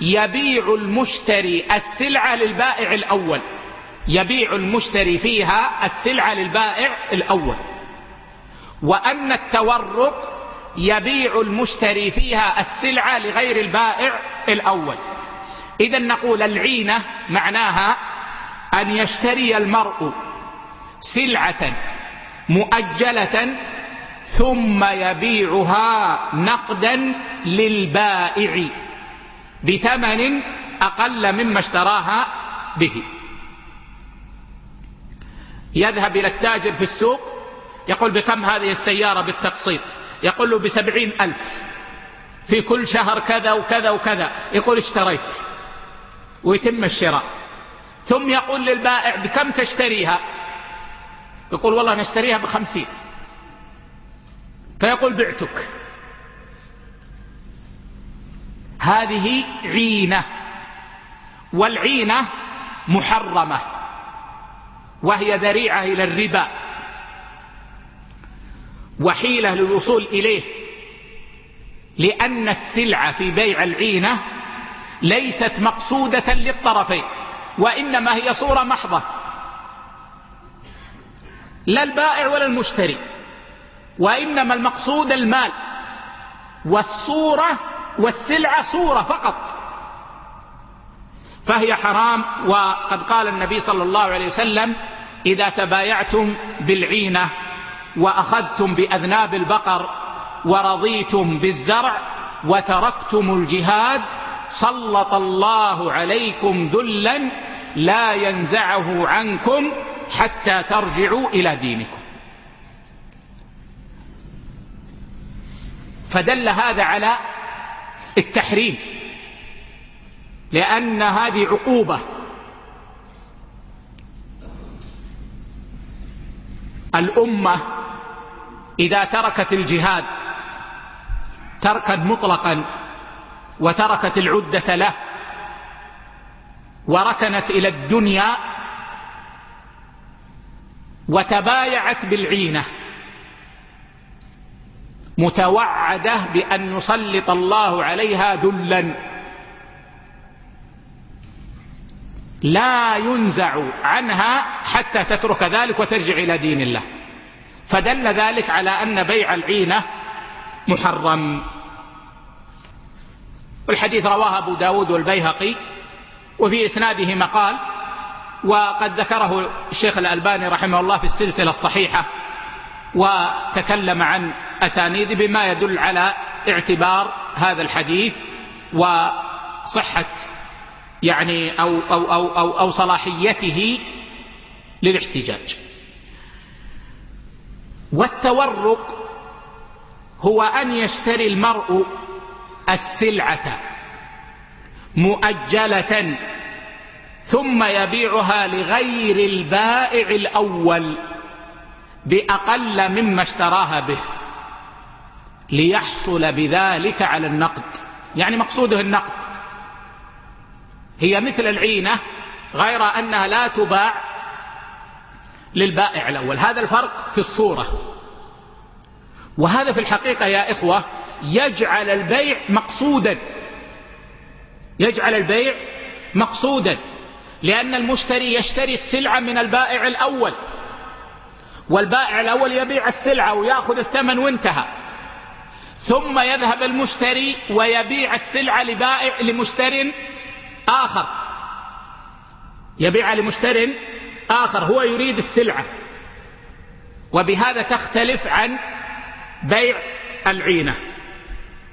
يبيع المشتري السلعة للبائع الأول. يبيع المشتري فيها السلعة للبائع الأول. وأن التورق يبيع المشتري فيها السلعة لغير البائع الأول. إذا نقول العينة معناها أن يشتري المرء سلعة مؤجلة ثم يبيعها نقدا للبائع بثمن أقل مما اشتراها به. يذهب إلى التاجر في السوق يقول بكم هذه السيارة بالتقسيط؟ يقول له بسبعين ألف في كل شهر كذا وكذا وكذا. يقول اشتريت. ويتم الشراء. ثم يقول للبائع بكم تشتريها؟ يقول والله نشتريها بخمسين. فيقول بعتك. هذه عينة والعينة محرمة وهي ذريعة إلى الربا وحيلة للوصول إليه لأن السلعة في بيع العينة ليست مقصودة للطرفين. وإنما هي صورة محضة. لا البائع ولا المشتري وإنما المقصود المال. والصورة والسلعة صورة فقط. فهي حرام وقد قال النبي صلى الله عليه وسلم إذا تبايعتم بالعينة وأخذتم بأذناب البقر ورضيتم بالزرع وتركتم الجهاد سلط الله عليكم ذلا لا ينزعه عنكم حتى ترجعوا إلى دينكم. فدل هذا على التحريم لأن هذه عقوبة. الأمة إذا تركت الجهاد تركا مطلقا وتركت العدة له وركنت إلى الدنيا وتبايعت بالعينة متوعدة بأن يسلط الله عليها ذلا. لا ينزع عنها حتى تترك ذلك وترجع إلى دين الله. فدل ذلك على أن بيع العينة محرم. والحديث رواه أبو داود والبيهقي وفي إسناده مقال وقد ذكره الشيخ الألباني رحمه الله في السلسلة الصحيحة وتكلم عن أسانيد بما يدل على اعتبار هذا الحديث وصحة يعني أو, أو, أو, أو, أو صلاحيته للاحتجاج. والتورق هو أن يشتري المرء السلعة مؤجلة ثم يبيعها لغير البائع الأول بأقل مما اشتراها به ليحصل بذلك على النقد. يعني مقصوده النقد. هي مثل العينة غير أنها لا تباع للبائع الأول. هذا الفرق في الصورة. وهذا في الحقيقة يا إخوة يجعل البيع مقصودا. يجعل البيع مقصودا. لأن المشتري يشتري السلعة من البائع الأول. والبائع الأول يبيع السلعة ويأخذ الثمن وانتهى. ثم يذهب المشتري ويبيع السلعة لبائع لمشتر آخر. يبيع لمشتر آخر هو يريد السلعة. وبهذا تختلف عن بيع العينة.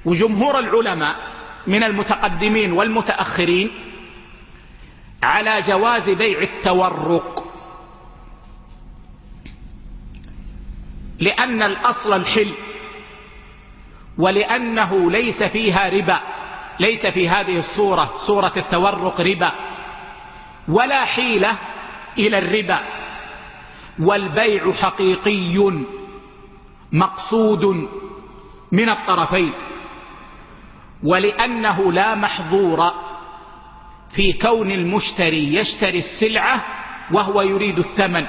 وجمهور العلماء من المتقدمين والمتأخرين على جواز بيع التورق. لأن الأصل الحل ولأنه ليس فيها ربا ليس في هذه الصورة صورة التورق ربا ولا حيلة إلى الربا. والبيع حقيقي مقصود من الطرفين. ولأنه لا محظور في كون المشتري يشتري السلعة وهو يريد الثمن.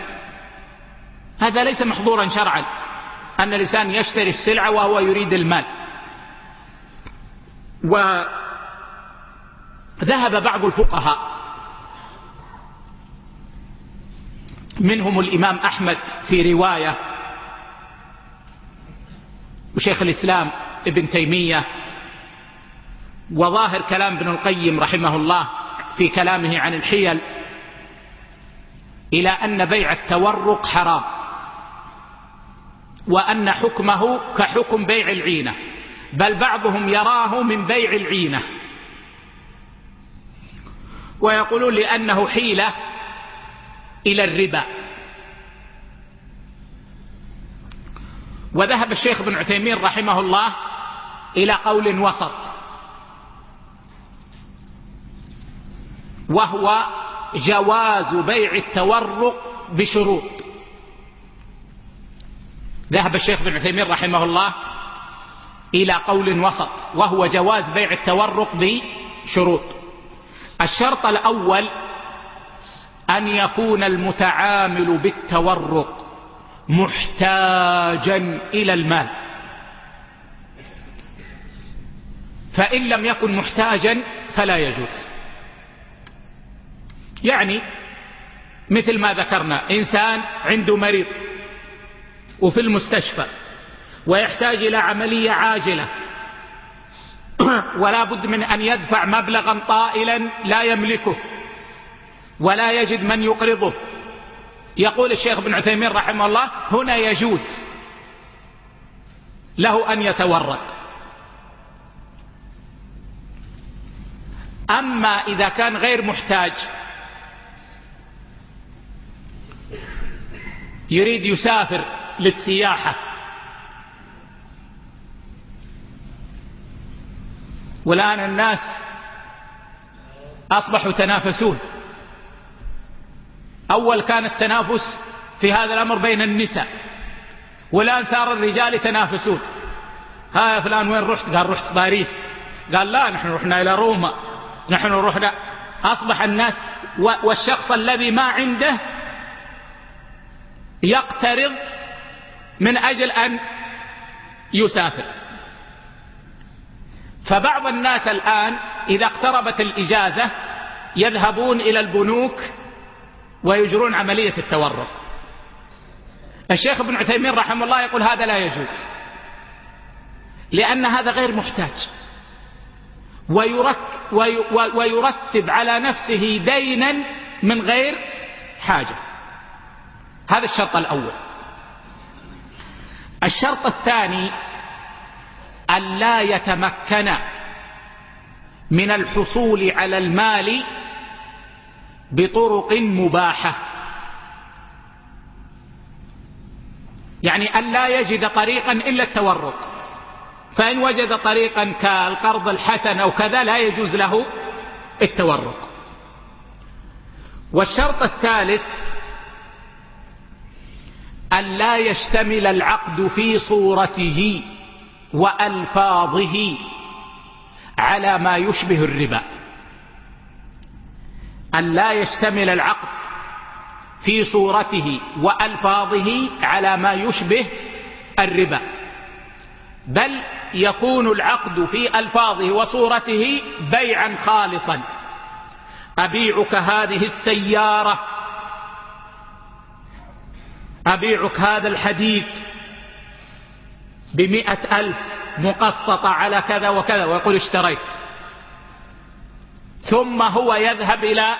هذا ليس محظورا شرعا أن الإنسان يشتري السلعة وهو يريد المال. وذهب بعض الفقهاء منهم الإمام أحمد في رواية وشيخ الإسلام ابن تيمية وظاهر كلام ابن القيم رحمه الله في كلامه عن الحيل إلى أن بيع التورق حرام وأن حكمه كحكم بيع العينة بل بعضهم يراه من بيع العينة. ويقولون لأنه حيلة إلى الربا. وذهب الشيخ ابن عثيمين رحمه الله إلى قول وسط. وهو جواز بيع التورق بشروط. ذهب الشيخ ابن عثيمين رحمه الله إلى قول وسط وهو جواز بيع التورق بشروط. الشرط الأول أن يكون المتعامل بالتورق محتاجا إلى المال. فإن لم يكن محتاجا فلا يجوز. يعني مثل ما ذكرنا إنسان عنده مريض وفي المستشفى ويحتاج إلى عملية عاجلة [clears throat] ولا بد من أن يدفع مبلغا طائلا لا يملكه ولا يجد من يقرضه. يقول الشيخ ابن عثيمين رحمه الله هنا يجوز له أن يتورق أما إذا كان غير محتاج يريد يسافر للسياحة. والآن الناس أصبحوا تنافسون. أول كان التنافس في هذا الأمر بين النساء والآن صار الرجال يتنافسون. ها يا فلان وين رحت؟ قال رحت باريس. قال لا نحن رحنا إلى روما. نحن رحنا. أصبح الناس والشخص الذي ما عنده يقترض من أجل أن يسافر. فبعض الناس الآن إذا اقتربت الإجازة يذهبون إلى البنوك ويجرون عملية التورق. الشيخ ابن عثيمين رحمه الله يقول هذا لا يجوز لأن هذا غير محتاج. ويرتب على نفسه دينا من غير حاجة. هذا الشرط الأول. الشرط الثاني أن لا يتمكن من الحصول على المال بطرق مباحة. يعني أن لا يجد طريقا إلا التورق فإن وجد طريقا كالقرض الحسن أو كذا لا يجوز له التورق والشرط الثالث أن لا يشتمل العقد في صورته وألفاظه على ما يشبه الربا. أن لا يشتمل العقد في صورته وألفاظه على ما يشبه الربا. بل يكون العقد في ألفاظه وصورته بيعا خالصا. أبيعك هذه السيارة أبيعك هذا الحديد بمئة ألف مقسطة على كذا وكذا ويقول اشتريت. ثم هو يذهب إلى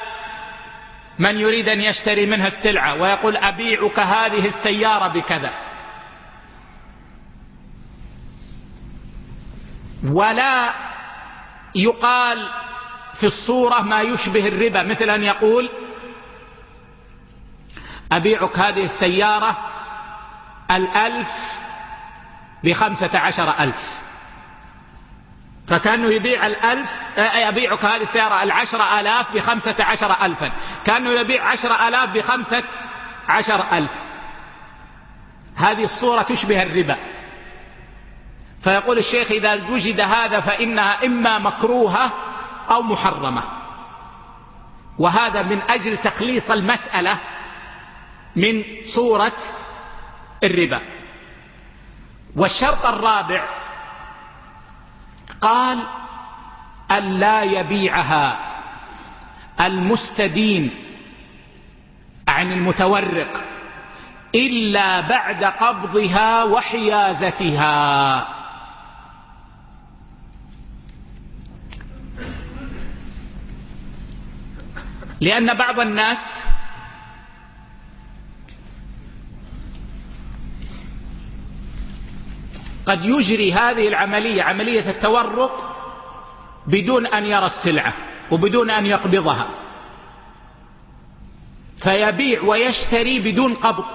من يريد أن يشتري منها السلعة ويقول أبيعك هذه السيارة بكذا. ولا يقال في الصورة ما يشبه الربا مثل أن يقول أبيعك هذه السيارة الألف بخمسة عشر ألف. فكأنه يبيع الألف أبيعك هذه السيارة العشر آلاف بخمسة عشر ألفا. كأنه يبيع عشر آلاف بخمسة عشر ألف. هذه الصورة تشبه الربا. فيقول الشيخ إذا وجد هذا فإنها إما مكروهة أو محرمة. وهذا من أجل تخليص المسألة من صورة الربا. والشرط الرابع قال ألا يبيعها المستدين عن المتورق إلا بعد قبضها وحيازتها. لأن بعض الناس قد يجري هذه العملية عملية التورق بدون أن يرى السلعة وبدون أن يقبضها. فيبيع ويشتري بدون قبض.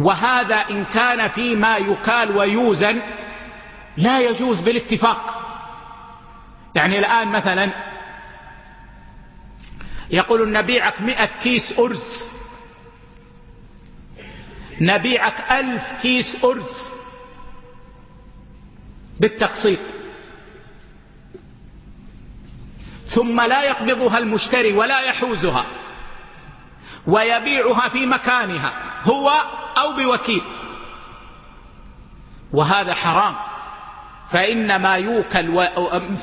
وهذا إن كان فيما يكال ويوزن لا يجوز بالاتفاق. يعني الآن مثلا يقول نبيعك مئة كيس أرز نبيعك ألف كيس أرز. بالتقسيط. ثم لا يقبضها المشتري ولا يحوزها. ويبيعها في مكانها هو أو بوكيل. وهذا حرام. فإن ما يوكل و...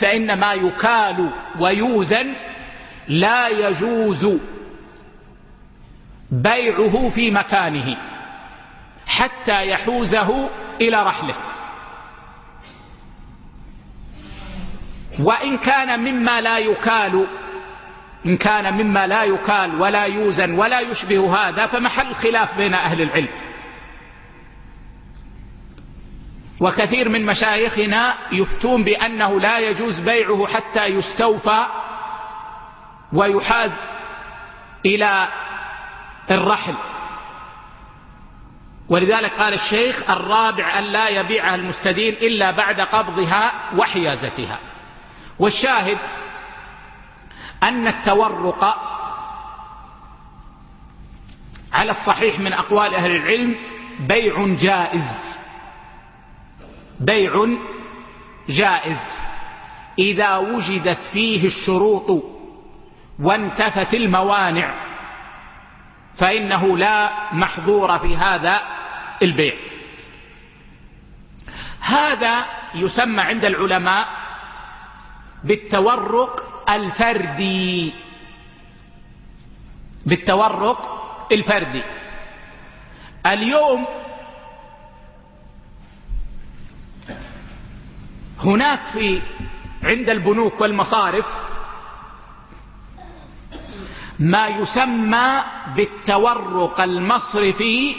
فإن ما يكال ويوزن لا يجوز بيعه في مكانه. حتى يحوزه إلى رحله. وإن كان مما لا يكال إن كان مما لا يكال ولا يوزن ولا يشبه هذا فمحل خلاف بين أهل العلم. وكثير من مشايخنا يفتون بأنه لا يجوز بيعه حتى يستوفى ويحاز إلى الرحل. ولذلك قال الشيخ الرابع أن لا يبيعها المستدين إلا بعد قبضها وحيازتها. والشاهد أن التورق على الصحيح من أقوال أهل العلم بيع جائز. بيع جائز. إذا وجدت فيه الشروط وانتفت الموانع فإنه لا محظور في هذا البيع. هذا يسمى عند العلماء بالتورق الفردي. بالتورق الفردي. اليوم هناك في عند البنوك والمصارف ما يسمى بالتورق المصرفي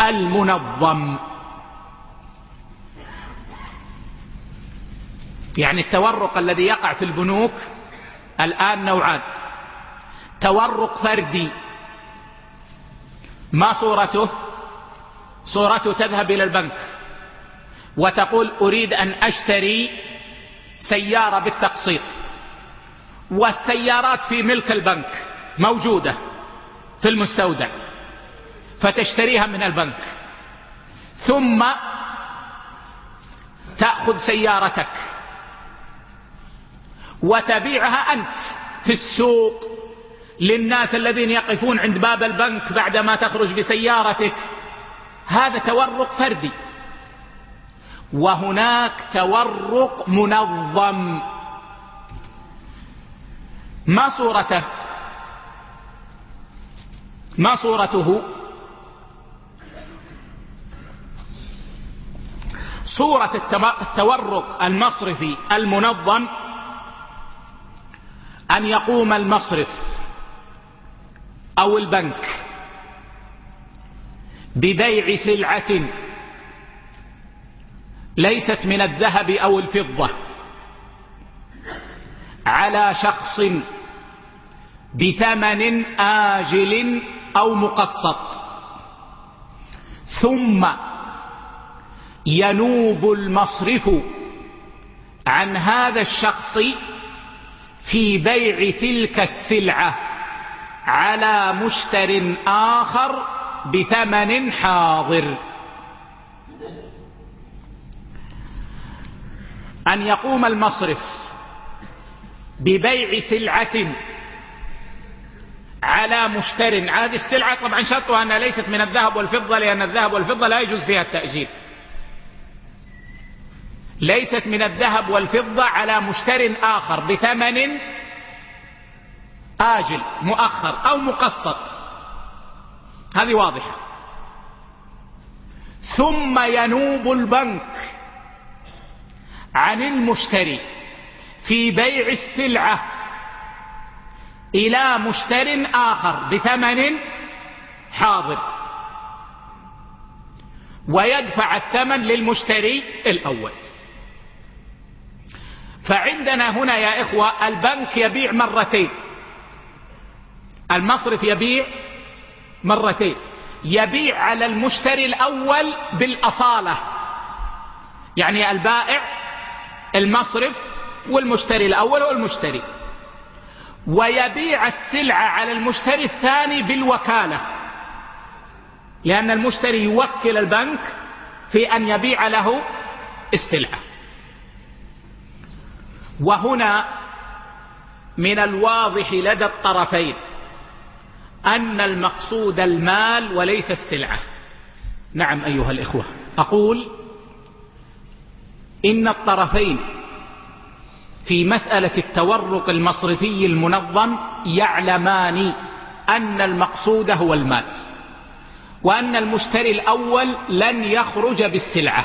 المنظم. يعني التورق الذي يقع في البنوك الآن نوعان. تورق فردي. ما صورته؟ صورته تذهب إلى البنك وتقول أريد أن أشتري سيارة بالتقسيط. والسيارات في ملك البنك موجودة في المستودع. فتشتريها من البنك. ثم تأخذ سيارتك وتبيعها أنت في السوق للناس الذين يقفون عند باب البنك بعدما تخرج بسيارتك. هذا تورق فردي. وهناك تورق منظم. ما صورته؟ ما صورته؟ صورة التورق المصرفي المنظم أن يقوم المصرف أو البنك ببيع سلعة ليست من الذهب أو الفضة على شخص بثمن آجل أو مقسط ثم ينوب المصرف عن هذا الشخص في بيع تلك السلعة على مشتر آخر بثمن حاضر. أن يقوم المصرف ببيع سلعة على مشتر. هذه السلعة طبعا شرطها أنها ليست من الذهب والفضة لأن الذهب والفضة لا يجوز فيها التأجيل ليست من الذهب والفضة على مشتر آخر بثمن آجل مؤخر أو مقسط. هذه واضحة. ثم ينوب البنك عن المشتري في بيع السلعة إلى مشتر آخر بثمن حاضر. ويدفع الثمن للمشتري الأول. فعندنا هنا يا إخوة البنك يبيع مرتين. المصرف يبيع مرتين. يبيع على المشتري الأول بالأصالة. يعني البائع المصرف والمشتري الأول والمشتري. ويبيع السلعة على المشتري الثاني بالوكالة. لأن المشتري يوكل البنك في أن يبيع له السلعة. وهنا من الواضح لدى الطرفين أن المقصود المال وليس السلعة. نعم أيها الإخوة أقول إن الطرفين في مسألة التورق المصرفي المنظم يعلمان أن المقصود هو المال وأن المشتري الأول لن يخرج بالسلعة.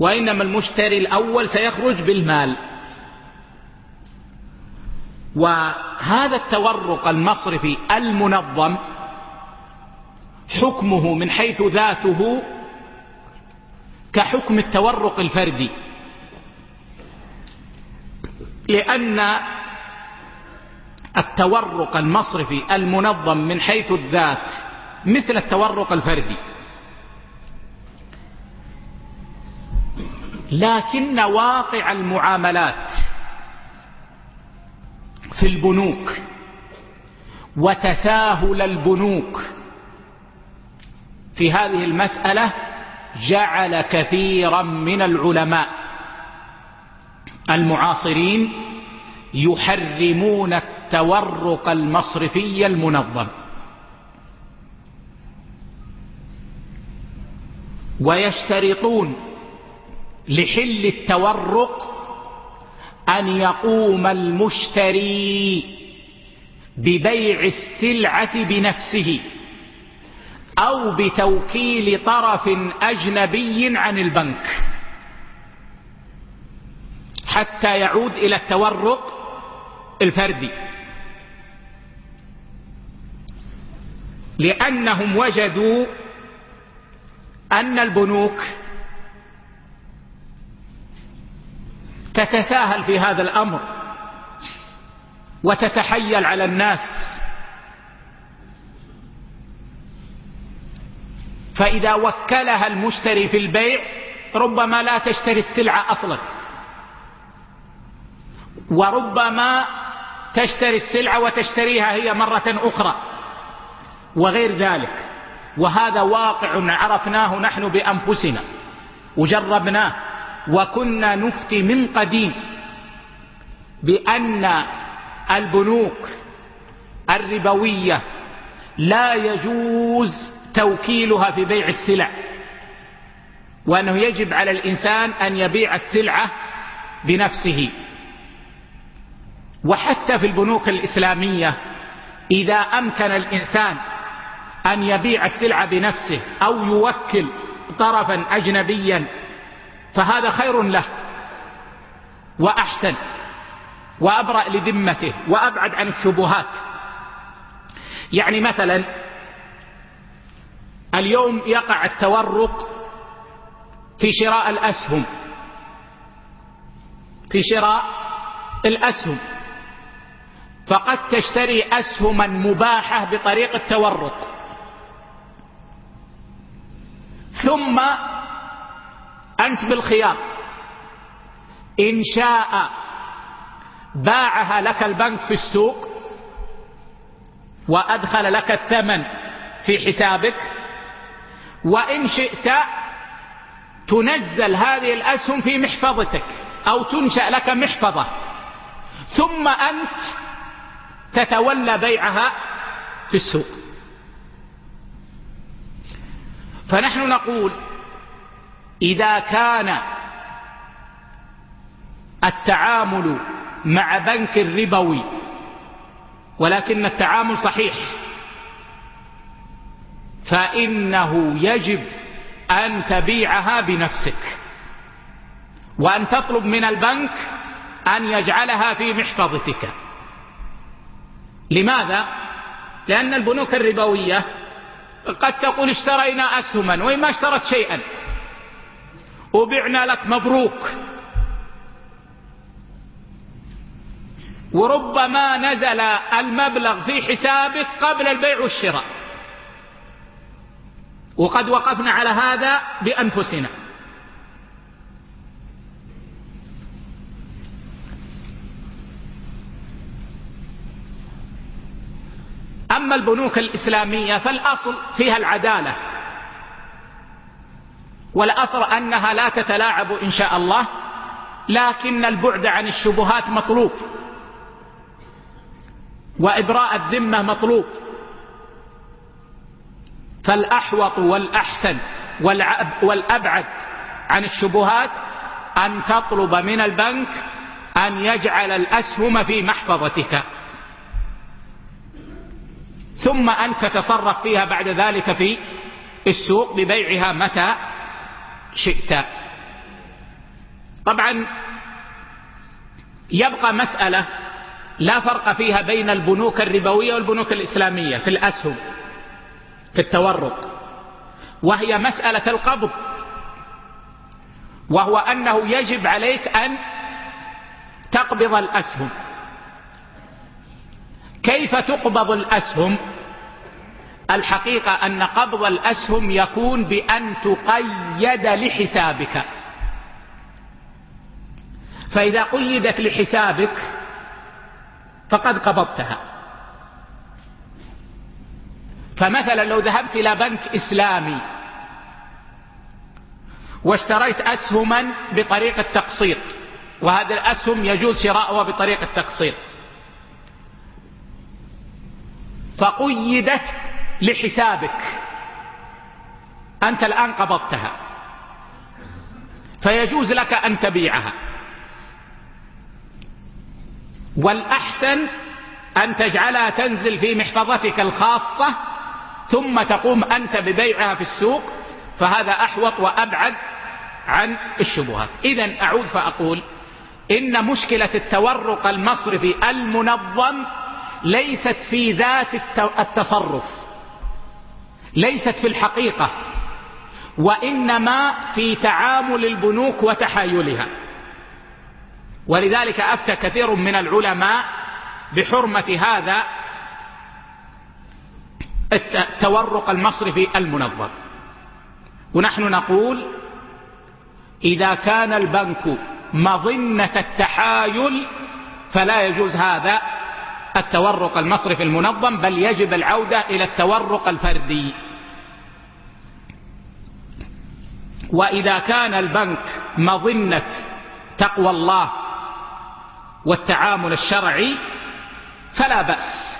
وإنما المشتري الأول سيخرج بالمال. وهذا التورق المصرفي المنظم حكمه من حيث ذاته كحكم التورق الفردي. لأن التورق المصرفي المنظم من حيث الذات مثل التورق الفردي. لكن واقع المعاملات في البنوك وتساهل البنوك في هذه المسألة جعل كثيرا من العلماء المعاصرين يحرمون التورق المصرفي المنظم. ويشترطون لحل التورق أن يقوم المشتري ببيع السلعة بنفسه أو بتوكيل طرف أجنبي عن البنك. حتى يعود إلى التورق الفردي. لأنهم وجدوا أن البنوك تتساهل في هذا الأمر وتتحيل على الناس. فإذا وكلها المشتري في البيع ربما لا تشتري السلعة أصلا. وربما تشتري السلعة وتشتريها هي مرة أخرى وغير ذلك. وهذا واقع عرفناه نحن بأنفسنا وجربناه. وكنا نفتي من قديم بأن البنوك الربوية لا يجوز توكيلها في بيع السلع وأنه يجب على الإنسان أن يبيع السلعة بنفسه. وحتى في البنوك الإسلامية إذا أمكن الإنسان أن يبيع السلعة بنفسه أو يوكل طرفا أجنبيا فهذا خير له وأحسن وأبرأ لذمته وأبعد عن الشبهات. يعني مثلا اليوم يقع التورق في شراء الأسهم. في شراء الأسهم. فقد تشتري أسهما مباحة بطريق التورق. ثم أنت بالخيار. إن شاء باعها لك البنك في السوق وأدخل لك الثمن في حسابك وإن شئت تنزل هذه الأسهم في محفظتك أو تنشأ لك محفظة ثم أنت تتولى بيعها في السوق. فنحن نقول إذا كان التعامل مع بنك ربوي ولكن التعامل صحيح فإنه يجب أن تبيعها بنفسك وأن تطلب من البنك أن يجعلها في محفظتك لماذا؟ لأن البنوك الربوية قد تقول اشترينا أسهما وإن ما اشترت شيئا وبعنا لك مبروك. وربما نزل المبلغ في حسابك قبل البيع والشراء. وقد وقفنا على هذا بأنفسنا. أما البنوك الإسلامية فالأصل فيها العدالة. والأصل أنها لا تتلاعب إن شاء الله لكن البعد عن الشبهات مطلوب. وإبراء الذمة مطلوب. فالأحوط والأحسن والأبعد عن الشبهات أن تطلب من البنك أن يجعل الأسهم في محفظتك. ثم أن تتصرف فيها بعد ذلك في السوق ببيعها متى؟ شئت. طبعا يبقى مسألة لا فرق فيها بين البنوك الربوية والبنوك الإسلامية في الأسهم في التورق وهي مسألة القبض. وهو أنه يجب عليك أن تقبض الأسهم. كيف تقبض الأسهم؟ الحقيقة أن قبض الأسهم يكون بأن تقيد لحسابك. فإذا قيدت لحسابك فقد قبضتها. فمثلا لو ذهبت إلى بنك إسلامي واشتريت أسهما بطريقة تقسيط وهذه الأسهم يجوز شراؤها بطريقة تقسيط فقيدت لحسابك. أنت الآن قبضتها. فيجوز لك أن تبيعها. والأحسن أن تجعلها تنزل في محفظتك الخاصة ثم تقوم أنت ببيعها في السوق. فهذا أحوط وأبعد عن الشبهات. إذا أعود فأقول إن مشكلة التورق المصرفي المنظم ليست في ذات التصرف. ليست في الحقيقة وإنما في تعامل البنوك وتحايلها. ولذلك أفتى كثير من العلماء بحرمة هذا التورق المصرفي المنظم. ونحن نقول إذا كان البنك مظنة التحايل فلا يجوز هذا. التورق المصرفي المنظم بل يجب العودة إلى التورق الفردي. وإذا كان البنك مظنة تقوى الله والتعامل الشرعي فلا بأس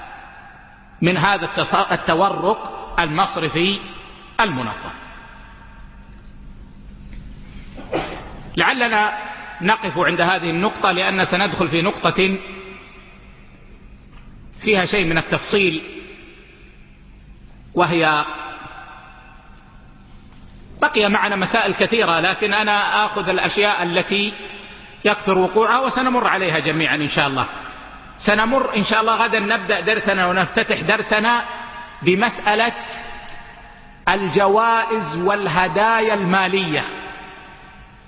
من هذا التورق المصرفي المنظم. لعلنا نقف عند هذه النقطة لأن سندخل في نقطة فيها شيء من التفصيل وهي بقي معنا مسائل كثيرة لكن أنا آخذ الأشياء التي يكثر وقوعها وسنمر عليها جميعا إن شاء الله. سنمر إن شاء الله غدا نبدأ درسنا ونفتتح درسنا بمسألة الجوائز والهدايا المالية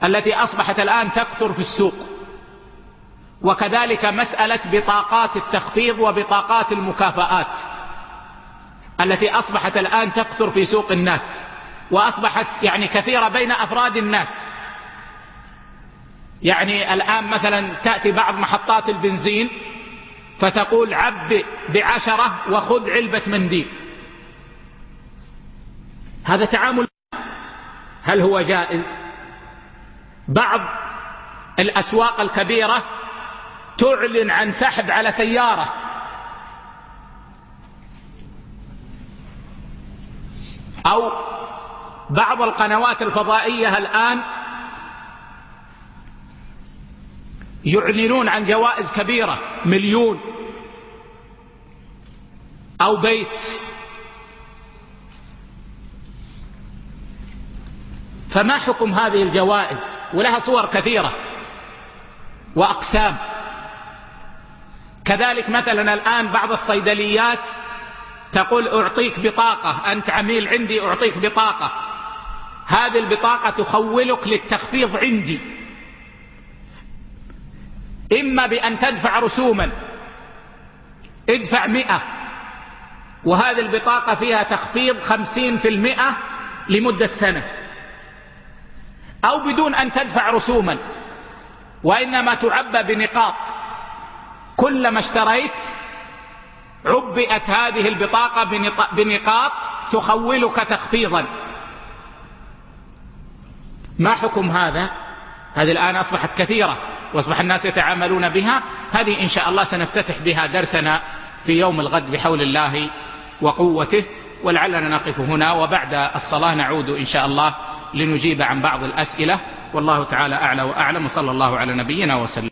التي أصبحت الآن تكثر في السوق. وكذلك مسألة بطاقات التخفيض وبطاقات المكافآت التي أصبحت الآن تكثر في سوق الناس وأصبحت يعني كثيرة بين أفراد الناس. يعني الآن مثلا تأتي بعض محطات البنزين فتقول عبئ بعشرة وخذ علبة منديل هذا تعامل هل هو جائز؟ بعض الأسواق الكبيرة تعلن عن سحب على سيارة. أو بعض القنوات الفضائية الآن يعلنون عن جوائز كبيرة مليون. أو بيت. فما حكم هذه الجوائز؟ ولها صور كثيرة. وأقسام. كذلك مثلا الآن بعض الصيدليات تقول أعطيك بطاقة أنت عميل عندي أعطيك بطاقة. هذه البطاقة تخولك للتخفيض عندي. إما بأن تدفع رسوما ادفع مئة. وهذه البطاقة فيها تخفيض خمسين في المئة لمدة سنة. أو بدون أن تدفع رسوما وإنما تعبى بنقاط. كلما اشتريت عبئت هذه البطاقة بنقاط تخولك تخفيضا. ما حكم هذا؟ هذه الآن أصبحت كثيرة وأصبح الناس يتعاملون بها. هذه إن شاء الله سنفتتح بها درسنا في يوم الغد بحول الله وقوته ولعلنا نقف هنا. وبعد الصلاة نعود إن شاء الله لنجيب عن بعض الأسئلة. والله تعالى أعلى وأعلم. وصلى الله على نبينا وسلم.